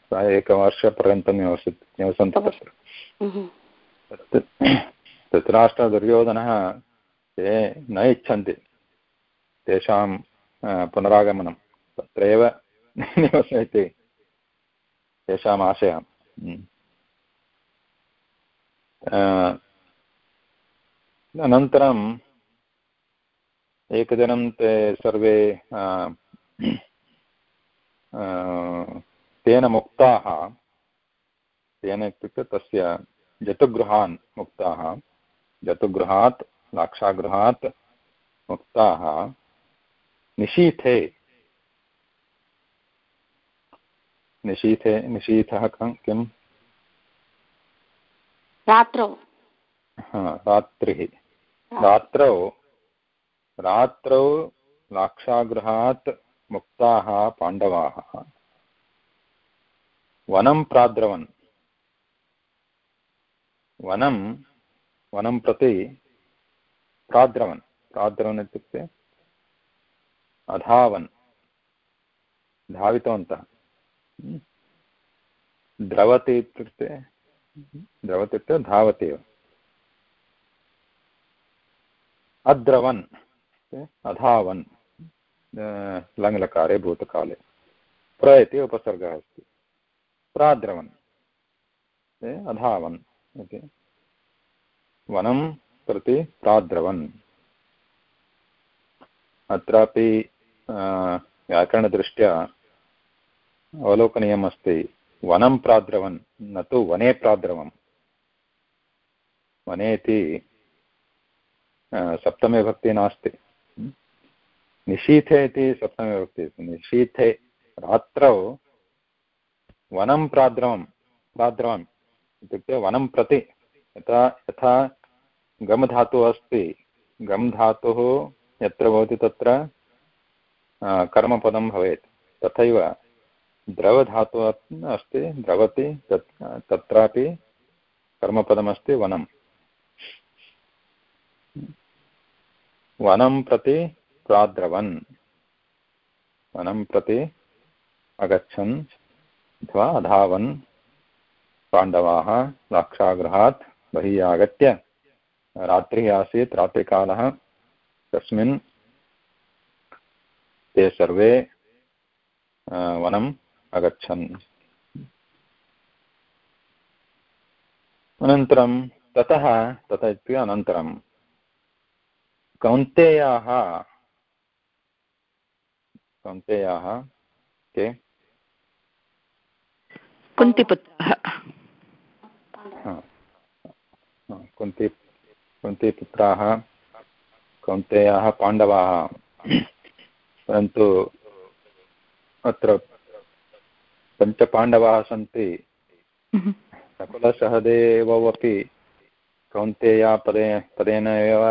[SPEAKER 1] प्रायः एकवर्षपर्यन्तं निवस निवसन्ति तत्र। धृतराष्ट्रदुर्योधनः ते न इच्छन्ति तेषां पुनरागमनं तत्रैव निवसति तेषाम् आशयः। अनन्तरं एकदिनं ते सर्वे तेन मुक्ताः, तेन इत्युक्ते तस्य जतुगृहान् मुक्ताः। जतुगृहात् लाक्षागृहात् मुक्ताः। निशीथे। निशीथे निशीथः किम्?
[SPEAKER 6] रात्रौ।
[SPEAKER 1] रात्रिः। रात्रौ। रात्रौ लाक्षागृहात् मुक्ताः पाण्डवाः। वनं प्राद्रवन्। वनं वनं प्रति प्राद्रवन् प्राद्रवन् इत्युक्ते अधावन्, धावितवन्तः। द्रवति इत्युक्ते द्रवति इत्युक्ते धावति एव। अद्रवन् अधावन् लङ्लकारे, भूतकाले। प्र इति उपसर्गः अस्ति। प्राद्रवन् अधावन् इति वनं प्रति प्राद्रवन् अत्रापि व्याकरणदृष्ट्या अवलोकनीयम् अस्ति वनं प्राद्रवन्, न तु वने प्राद्रवम्। वने इति सप्तमे भक्ति नास्ति। निशीथे इति सप्तमे भक्ति निशीथे, रात्रौ वनं प्राद्रवं, प्राद्रवम् इत्युक्ते वनं प्रति, यथा यथा गम् धातुः अस्ति। गम् धातुः यत्र भवति तत्र कर्मपदं भवेत्। तथैव द्रवधातुः अस्ति, द्रवति, तत्, तत्रापि कर्मपदमस्ति वनं। वनं प्रति प्राद्रवन्। वनं प्रति अगच्छन् अथवा अधावन्। पाण्डवाः लाक्षागृहात् बहिः आगत्य रात्रिः आसीत् रात्रिकालः तस्मिन् ते सर्वे वनम् अगच्छन्। अनन्तरं ततः ततः इत्युक्ते अनन्तरं कौन्तेयाः कौन्तेयाः के?
[SPEAKER 5] कुन्तिपुत्रः।
[SPEAKER 1] कुन्ति कुन्तिपुत्राः कौन्तेयाः पाण्डवाः। परन्तु अत्र पञ्चपाण्डवाः सन्ति। नकुलसहदेवौ अपि कौन्तेया पदे पदेन एव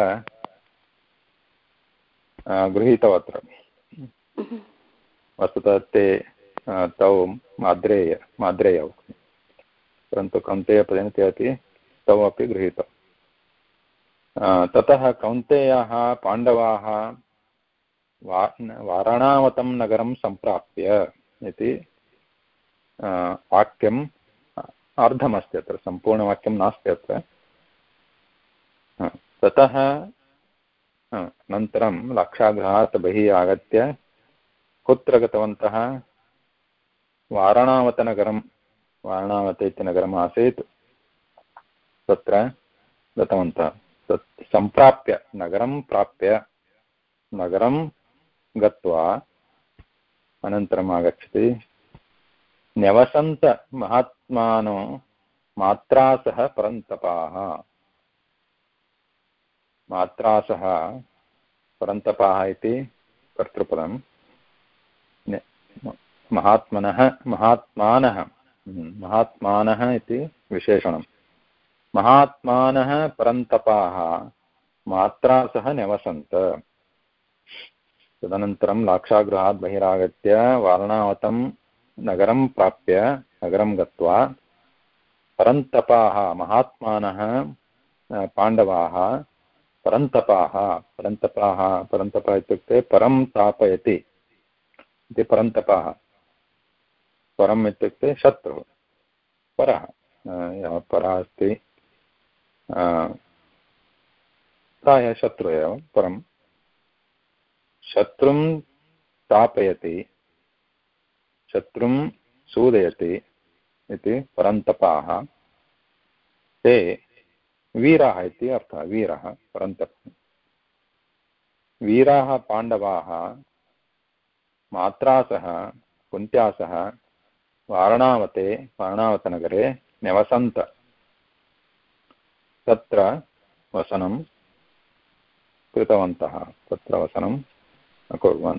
[SPEAKER 1] गृहीतवत्र। वस्तुतः ते तौ माद्रेय माद्रेयौ। परन्तु कौन्तेयपदेन ते अपि तौ अपि गृहीतौ। ततः कौन्तेयाः पाण्डवाः वाराणावतं नगरं सम्प्राप्य इति वाक्यम् अर्धमस्ति अत्र, सम्पूर्णवाक्यं नास्ति अत्र। ततः अनन्तरं लाक्षागृहात् बहिः आगत्य कुत्र गतवन्तः? वारणावतनगरं वारणावत इति नगरम् तत्र गतवन्तः। तत् सम्प्राप्य नगरं प्राप्य नगरं गत्वा अनन्तरम् आगच्छति। न्यवसन्तमहात्मानो मात्रा सह परन्तपाः। मात्रा सह परन्तपाः इति कर्तृपदं। महात्मनः महात्मानः हम्म, महात्मानः इति विशेषणं महात्मानः परन्तपाः, मात्रा सह न्यवसन्त तदनन्तरं लाक्षागृहात् बहिरागत्य वारणावतं नगरं प्राप्य नगरं गत्वा परन्तपाः, महात्मानः पाण्डवाः, परन्तपाः परन्तपाः, परन्तपः इत्युक्ते परं तापयति इति परन्तपाः। परम् इत्युक्ते शत्रुः, परः परः अस्ति। प्रायः शत्रु एव, परं शत्रुं तापयति, शत्रुं सूदयति इति परन्तपाः। ते वीराः इति अर्थः, वीरः, परन्तपः, वीराः पाण्डवाः, मात्रा सह, कुन्त्या सह, वारणावते, वारणावतनगरे न्यवसन्त तत्र वसनं कृतवन्तः। तत्र वसनं अकुर्वन्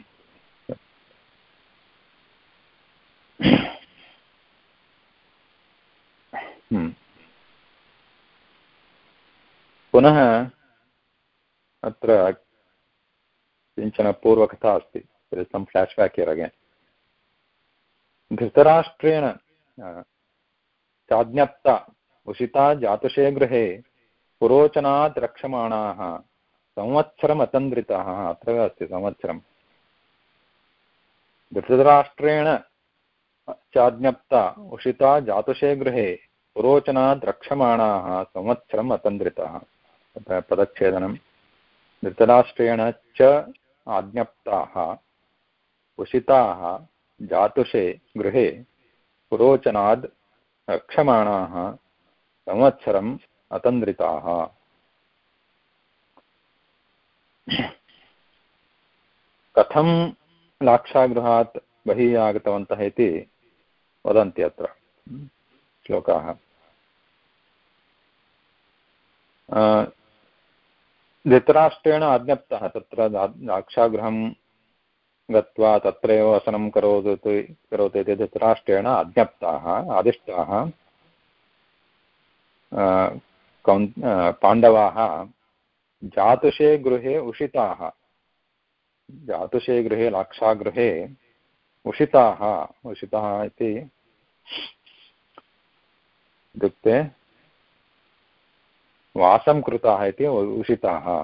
[SPEAKER 1] हम्म। पुनः अत्र किंचन पूर्वकथा अस्ति। Some flashback here again धृतराष्ट्रेण चाज्ञप्ता, उषिता जातुषे गृहे पुरोचनात् रक्षमाणाः, संवत्सरमतन्द्रिताः, अत्र अस्ति संवत्सरं धृतराष्ट्रेण चाज्ञप्ता, उषिता जातुषे गृहे, पुरोचनात् रक्षमाणाः संवत्सरम् अतन्द्रिताः तत्र पदच्छेदनं। धृतराष्ट्रेण च आज्ञप्ताः, उषिताः जातुषे गृहे, पुरोचनाद् रक्षमाणाः, संवत्सरम् अतन्द्रिताः। कथं लाक्षागृहात् बहिः आगतवन्तः इति वदन्ति अत्र श्लोकाः। धृतराष्ट्रेण आज्ञप्तः तत्र लाक्षागृहं गत्वा तत्रैव वसनं करोतु करोतु इति धृतराष्ट्रेण आज्ञप्ताः, आदिष्टाः। कौन् पाण्डवाः जातुषे गृहे उषिताः। जातुषे गृहे, लाक्षागृहे उषिताः। उषिताः इति इत्युक्ते वासं कृताः इति उषिताः।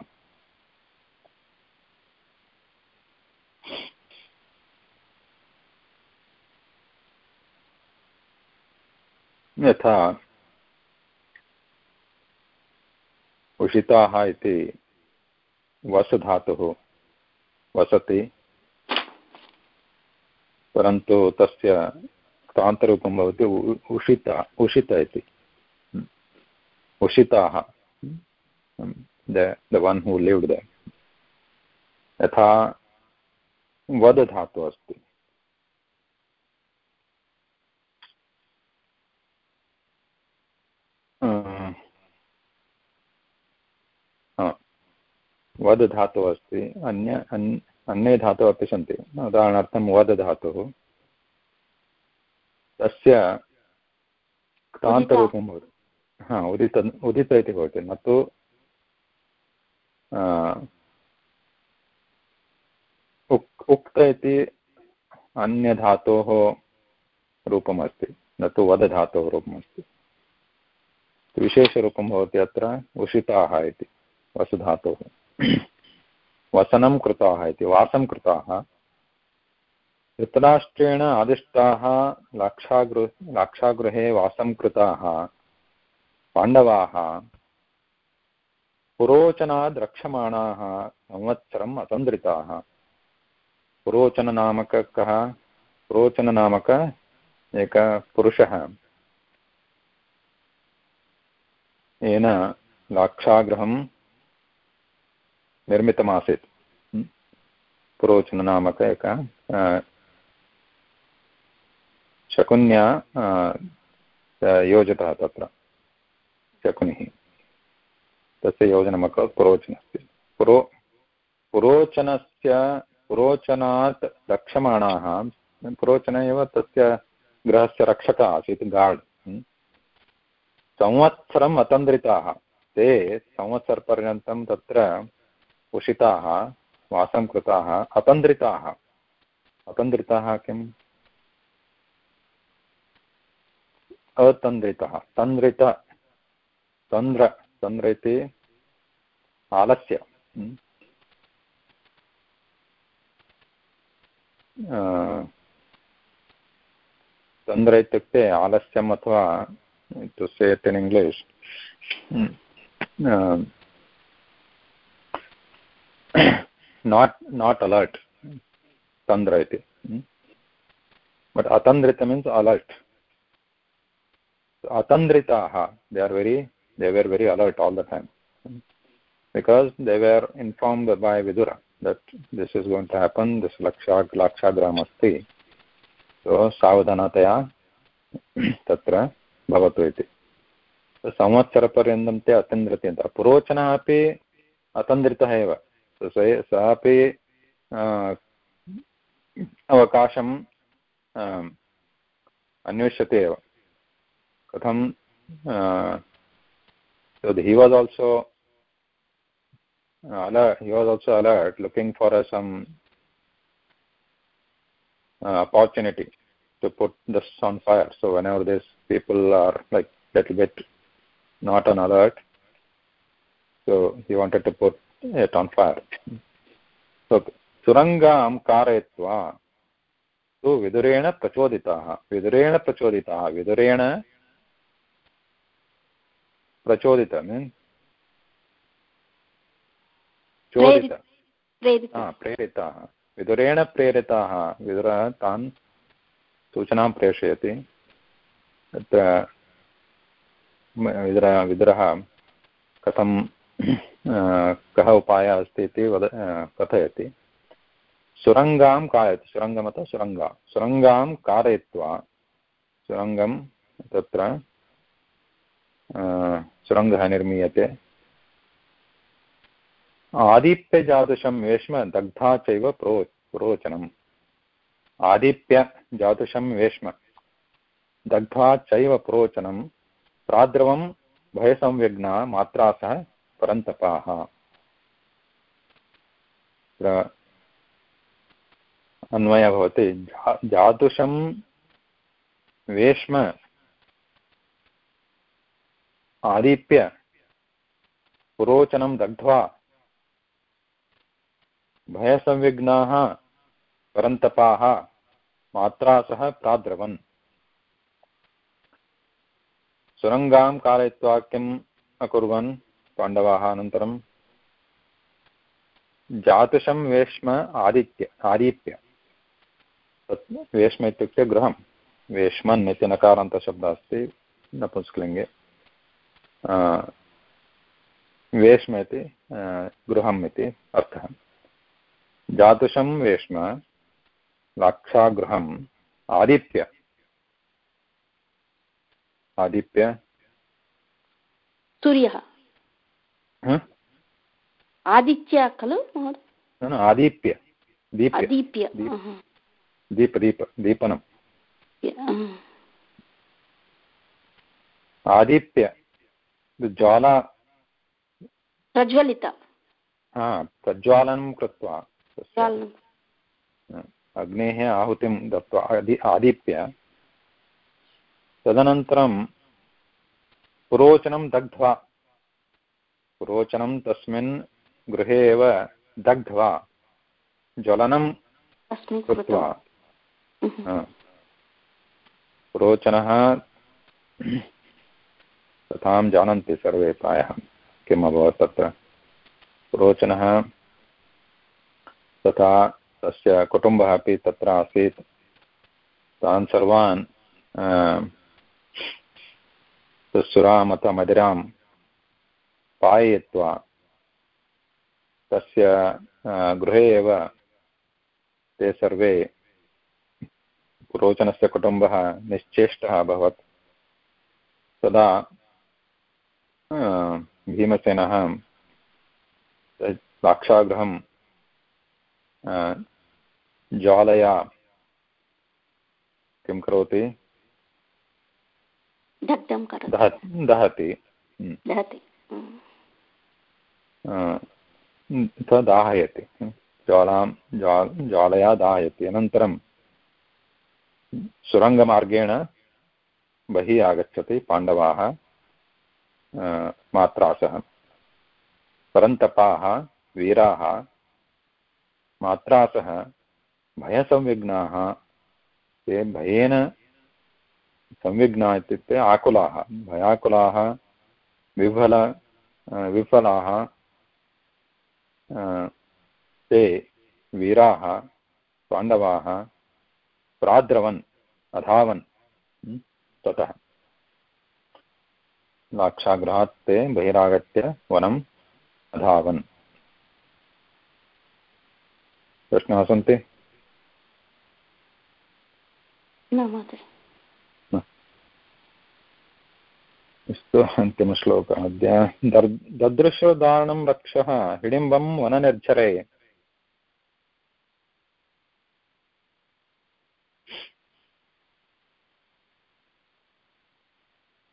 [SPEAKER 1] यथा उषिताः इति वसधातुः वसति। परन्तु तस्य क्तान्तरूपं भवति उषित उषित इति। उषिताः। The one who lived the यथा वद धातुः अस्ति। वद् धातुः अस्ति, अन्य अन्ये धातवः अपि सन्ति। उदाहरणार्थं वद् धातुः तस्य भवति। हा, उदित उदित इति भवति। न तु उक्, उक्त इति अन्यधातोः रूपमस्ति। न तु वदधातोः रूपमस्ति। विशेषरूपं भवति अत्र, उषिताः इति, वसुधातोः। वसनं कृताः इति, वासं कृताः। धृतराष्ट्रेण आदिष्टाः लाक्षागृ लाक्षागृहे वासं कृताः पाण्डवाः। पुरोचनाद् रक्षमाणाः संवत्सरम् अतन्द्रिताः पुरोचननामक पुरोचननामक एकः पुरुषः। येन लाक्षागृहं निर्मितमासीत्। पुरोचननामक एकः शकुन्या योजितः तत्र शकुनिः। तस्य योजनमकरोत् पुरोचनस्य पुरो पुरोचनस्य पुरोचनात् रक्षमाणाः पुरोचन एव तस्य गृहस्य रक्षकः आसीत् गार्ड्। संवत्सरम् अतन्द्रिताः। ते संवत्सरपर्यन्तं तत्र उषिताः, वासं कृताः अतन्द्रिताः अतन्द्रिताः किम्? अतन्द्रितः तन्द्रित, तन्द्र तन्द्र इति आलस्य तन्द्र इत्युक्ते आलस्यम् अथवा to say in English not not alert तन्द्र इति but अतन्द्रित means alert atandritaha they are very they were very alert all the time because they were informed by vidura that this is going to happen this laksha lakshagram asti so सावधानतया तत्र भवतु इति संवत्सरपर्यन्तं ते अतन्द्रत्यन्तः पुरोचनः अपि अतन्द्रितः एव सः अपि अवकाशं अन्विष्यते एव katham uh, so he was also uh, alert he was also alert looking for uh, some uh, opportunity to put this on fire so whenever these people are like little bit not on alert so he wanted to put it on fire so सुरङ्गां कारयित्वा तु विदुरेण प्रचोदिताः। विदुरेण प्रचोदिताः। विदुरेण प्रचोदित means चोदित। प्रेरिताः विदुरेण प्रेरिताः। विदुरः तान् सूचनां प्रेषयति। तत्र विदुर विदुरः कथं कः उपायः अस्ति इति वद कथयति। सुरङ्गां कारयति सुरङ्गमत सुरङ्गा। सुरङ्गां कारयित्वा, सुरङ्गं तत्र सुरङ्गः निर्मीयते। आदिप्यजादृशं वेश्म दग्धा चैव प्रो, प्रोचनम्। आदिप्यजादृशं वेश्म दग्धा चैव प्रोचनं प्राद्रवं भयसंविघ्ना मात्रा सह परन्तपाः। अन्वयः भवति जादृशं वेश्म आदिप्य पुरोचनं दग्ध्वा भयसंविघ्नाः परन्तपाः मात्रा सह प्राद्रवन्। सुरङ्गां कारयित्वा किम् अकुर्वन्? पाण्डवाः अनन्तरं जातुषं वेश्म आदित्य आदिप्य तत् वेश्म इत्युक्ते गृहं। वेश्मन् इति नकारान्तशब्दः अस्ति नपुंसकलिङ्गे वेश्म इति गृहम् इति अर्थः। जातुषं वेश्म, लाक्षागृहम् आदित्य। आदित्य।
[SPEAKER 6] सूर्यः। आदित्य खलु
[SPEAKER 1] आदिप्य
[SPEAKER 6] दीप्य
[SPEAKER 1] दीप दीप दीपनम् आदित्य ज्वाला
[SPEAKER 6] प्रज्वलित
[SPEAKER 1] हा प्रज्वालनं कृत्वा अग्नेः आहुतिं दत्त्वा आदि आदिप्य तदनन्तरं पुरोचनं दग्ध्वा पुरोचनं तस्मिन् गृहे एव दग्ध्वा ज्वलनं कृत्वा। पुरोचनः तथां जानन्ति सर्वे प्रायः किम् अभवत् तत्र। रोचनः तथा तस्य कुटुम्बः अपि तत्र आसीत्। तान् सर्वान् सुराम् मदिरां पाययित्वा तस्य गृहे एव ते सर्वे रोचनस्य कुटुम्बः निश्चेष्टः अभवत्। तदा भीमसेनः लाक्षागृहं ज्वालया किं करोति?
[SPEAKER 6] दग्धं करोति।
[SPEAKER 1] दहति।
[SPEAKER 6] दहति
[SPEAKER 1] दाहयति ज्वालां ज्वा ज्वालया दाहयति अनन्तरं सुरङ्गमार्गेण बहिः आगच्छति पाण्डवाः मात्रा सह परन्तपाः, वीराः मात्रा सह भयसंविघ्नाः, ते भयेन संविघ्नाः इत्युक्ते आकुलाः। भयाकुलाः विफल विफलाः ते वीराः पाण्डवाः प्राद्रवन् अधावन् ततः। लाक्षागृहात् ते बहिरागत्य वनम् अधावन्। प्रश्नाः सन्ति? अस्तु अन्तिमश्लोकः अद्य ददृशोदाहरणं रक्षः. हिडिम्बं वननिर्झरे.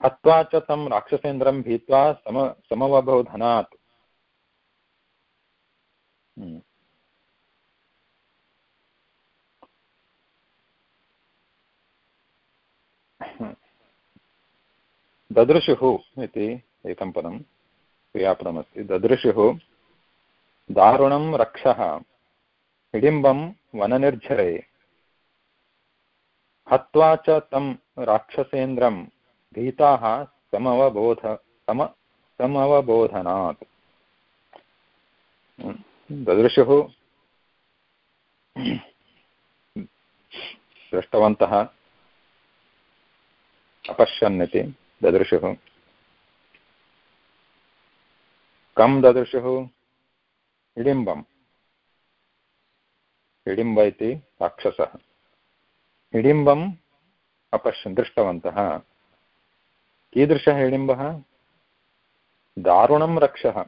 [SPEAKER 1] हत्वा च तं राक्षसेन्द्रं भीत्वा सम हम्म। ददृशुः इति एकं पदं क्रियापदमस्ति। ददृशुः दारुणं रक्षः, हिडिम्बं वननिर्झरे, हत्वा च तं राक्षसेन्द्रं भीताः समवबोध सम समवबोधनात्। ददृशुः दृष्टवन्तः अपश्यन्निति। ददृशुः। कं ददृशुः? हिडिम्बं हिडिम्ब इति राक्षसः। हिडिम्बम् अपश्यन् दृष्टवन्तः। कीदृशः हिडिम्बः? दारुणं रक्षः।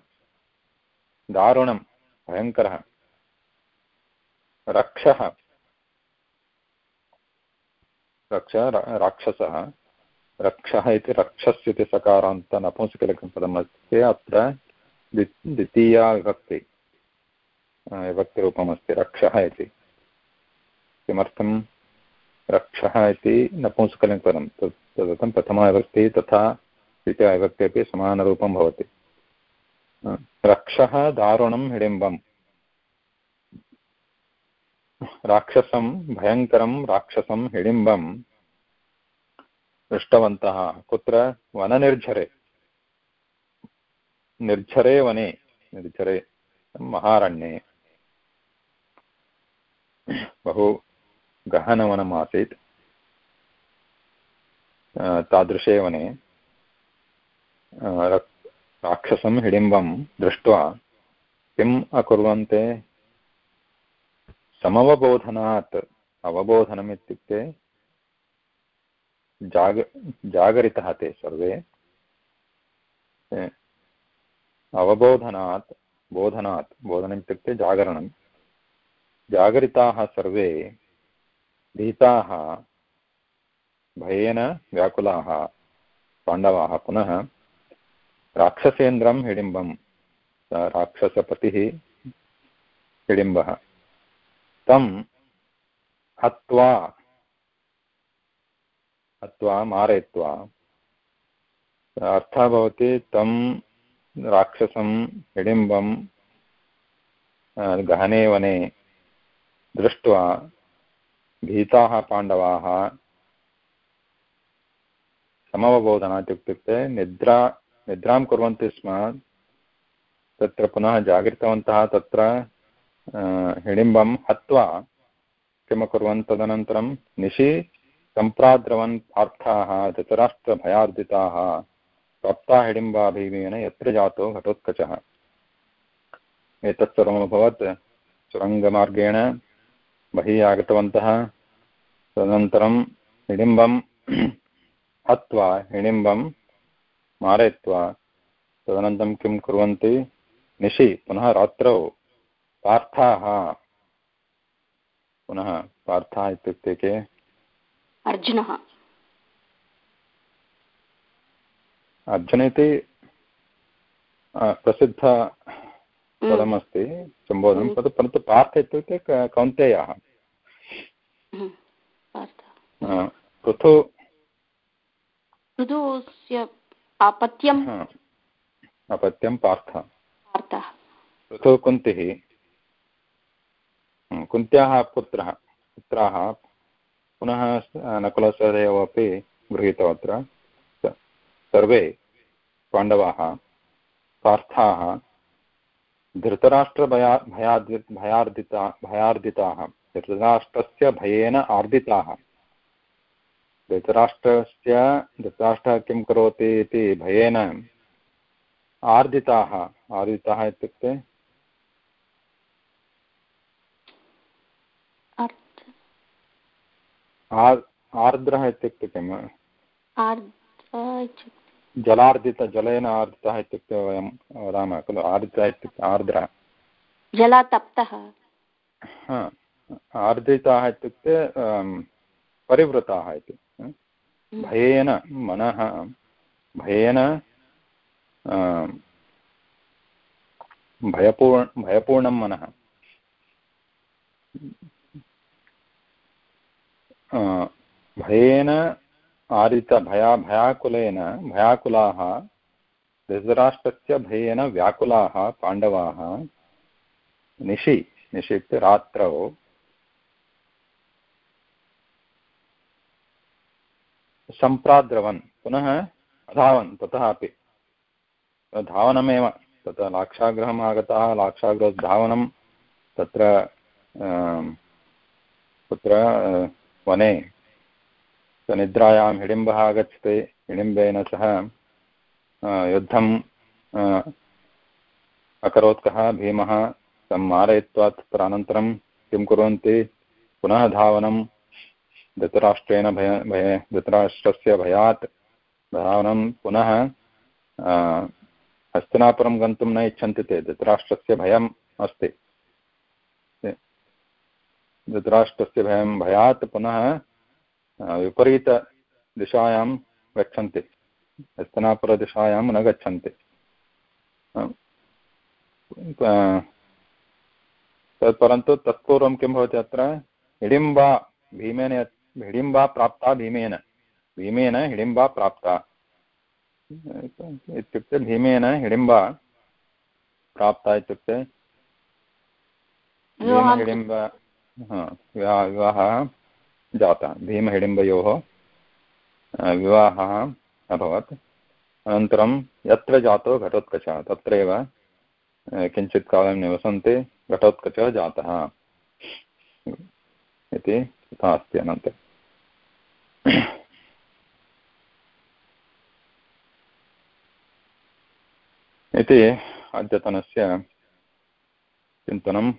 [SPEAKER 1] दारुणं, भयङ्करः। रक्षः। रक्ष राक्षसः। रक्षः इति रक्षस् इति सकारान्त नपुंसकलिखपदम् अस्ति अत्र द्वितीया विभक्ति विभक्तिरूपमस्ति रक्षः इति किमर्थं? रक्षः इति नपुंसकलिङ्गपदं तदर्थं प्रथमाविभक्तिः तथा द्वितीयाविभक्ति अपि समानरूपं भवति। रक्षः दारुणं हिडिम्बम्। राक्षसं भयङ्करं राक्षसं हिडिम्बं दृष्टवन्तः। कुत्र? वननिर्झरे। निर्झरे वने। निर्झरे महारण्ये। बहु गहनवनम् आसीत्। तादृशे वने। राक्षसं हिडिम्बं दृष्ट्वा किम् अकुर्वन्ते? समवबोधनात् अवबोधनम् इत्युक्ते जाग जागरितः ते सर्वे। अवबोधनात्, बोधनात् बोधनम् इत्युक्ते जागरणं। जागरिताः सर्वे, भीताः, भयेन व्याकुलाः, पाण्डवाः। पुनः राक्षसेन्द्रं हिडिम्बं, राक्षसपतिः हिडिम्बः। तं हत्वा हत्वा मारयित्वा अर्थः भवति तं राक्षसं हिडिम्बं गहने वने दृष्ट्वा भीताः पाण्डवाः समवबोधनात् इत्युक्ते निद्रा, निद्रां कुर्वन्ति स्म। तत्र पुनः जागृतवन्तः तत्र हिडिम्बं हत्वा किम् अकुर्वन् तदनन्तरं निशि सम्प्राद्रवन् पार्थाः धृतराष्ट्रभयार्दिताः प्राप्ता हिडिम्बाभिमेन यत्र जातो घटोत्कचः। एतत् सर्वमभवत् सुरङ्गमार्गेण बहिः आगतवन्तः। तदनन्तरं हिडिम्बं हत्वा, हिडिम्बं मारयित्वा, तदनन्तरं किं कुर्वन्ति? निशि, पुनः रात्रौ पार्थाः। पुनः पार्थाः इत्युक्ते के?
[SPEAKER 6] अर्जुनः
[SPEAKER 1] अर्जुन इति प्रसिद्ध पदमस्ति सम्बोधनं तत् परन्तु पार्थ इत्युक्ते कौन्तेयः। पृथु
[SPEAKER 6] पृथुस्य अपत्यम्
[SPEAKER 1] अपत्यं
[SPEAKER 6] पार्थ।
[SPEAKER 1] पृथु कुन्तिः। कुन्त्याः पुत्रः। पुत्राः पुनः नकुलसहदेव अपि गृहीतवत्र सर्वे पाण्डवाः, पार्थाः, धृतराष्ट्रभया भयार्दि भयार्दिता, भयार्दिताः, धृतराष्ट्रस्य भयेन आर्दिताः। धृतराष्ट्रस्य, धृतराष्ट्रः किं करोति इति भयेन आर्दिताः आर्दिताः इत्युक्ते आर्द्रः इत्युक्ते किम्? जलार्दित जलेन आर्दितः इत्युक्ते वयं वदामः खलु? आर्द्रः इत्युक्ते आर्द्रः।
[SPEAKER 6] जलातप्तः।
[SPEAKER 1] आर्द्रिताः इत्युक्ते परिवृताः इति। भयेन मनः भयेन भयपूर्ण भयपूर्णं मनः। भयेन आरित भया, भयाकुलेन, भयाकुलाः, धृतराष्ट्रस्य भयेन व्याकुलाः, पाण्डवाः, निशि निशि इत्युक्ते रात्रौ। सम्प्राद्रवन्, पुनः अधावन्, ततः अपि। धावनमेव तत्र लाक्षागृहम् आगतः, लाक्षागृहधावनं, तत्र कुत्र वने। निद्रायां हिडिम्बः आगच्छति हिडिम्बेन सह युद्धं अकरोत् कः भीमः तं मारयित्वा तत्र अनन्तरं किं कुर्वन्ति? पुनः धावनं। धृतराष्ट्रेण भय भय, धृतराष्ट्रस्य भयात्। धावनं पुनः हस्तिनापुरं गन्तुं न इच्छन्ति ते, धृतराष्ट्रस्य भयम् अस्ति। धृतराष्ट्रस्य भयं भयात् पुनः विपरीतदिशायां गच्छन्ति। हस्तनापुरदिशायां न गच्छन्ति। परन्तु तत्पूर्वं किं भवति अत्र? हिडिम्बा भीमेन हिडिम्बा प्राप्ता भीमेन। भीमेन हिडिम्बा प्राप्ता। इत्युक्ते भीमेन हिडिम्बा प्राप्ता इत्युक्ते। भीमहिडिम्बा विवाहः जातः, भीमहिडिम्बयोः विवाहः अभवत्। अनन्तरं यत्र जातो घटोत्कचः, तत्रैव किञ्चित् कालं निवसन्ति घटोत्कचः जातः। इति तथा अस्ति अनन्तरम् इति अद्यतनस्य चिन्तनं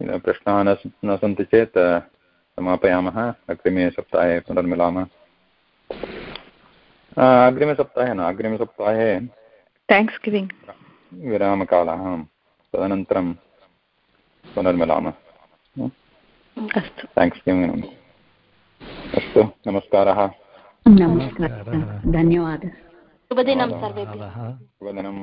[SPEAKER 1] प्रश्नाः न न सन्ति चेत् समापयामः अग्रिमे सप्ताहे पुनर्मिलामः अग्रिमसप्ताहे न अग्रिमसप्ताहे
[SPEAKER 5] थेङ्क्स् गिविङ्ग्
[SPEAKER 1] विरामकालः तदनन्तरं पुनर्मिलामः
[SPEAKER 5] अस्तु
[SPEAKER 1] थेङ्क्स् गिविङ्ग् अस्तु नमस्कारः
[SPEAKER 3] नमस्कारः धन्यवादः
[SPEAKER 6] शुभदिनं सर्वेभ्यः
[SPEAKER 1] शुभदिनं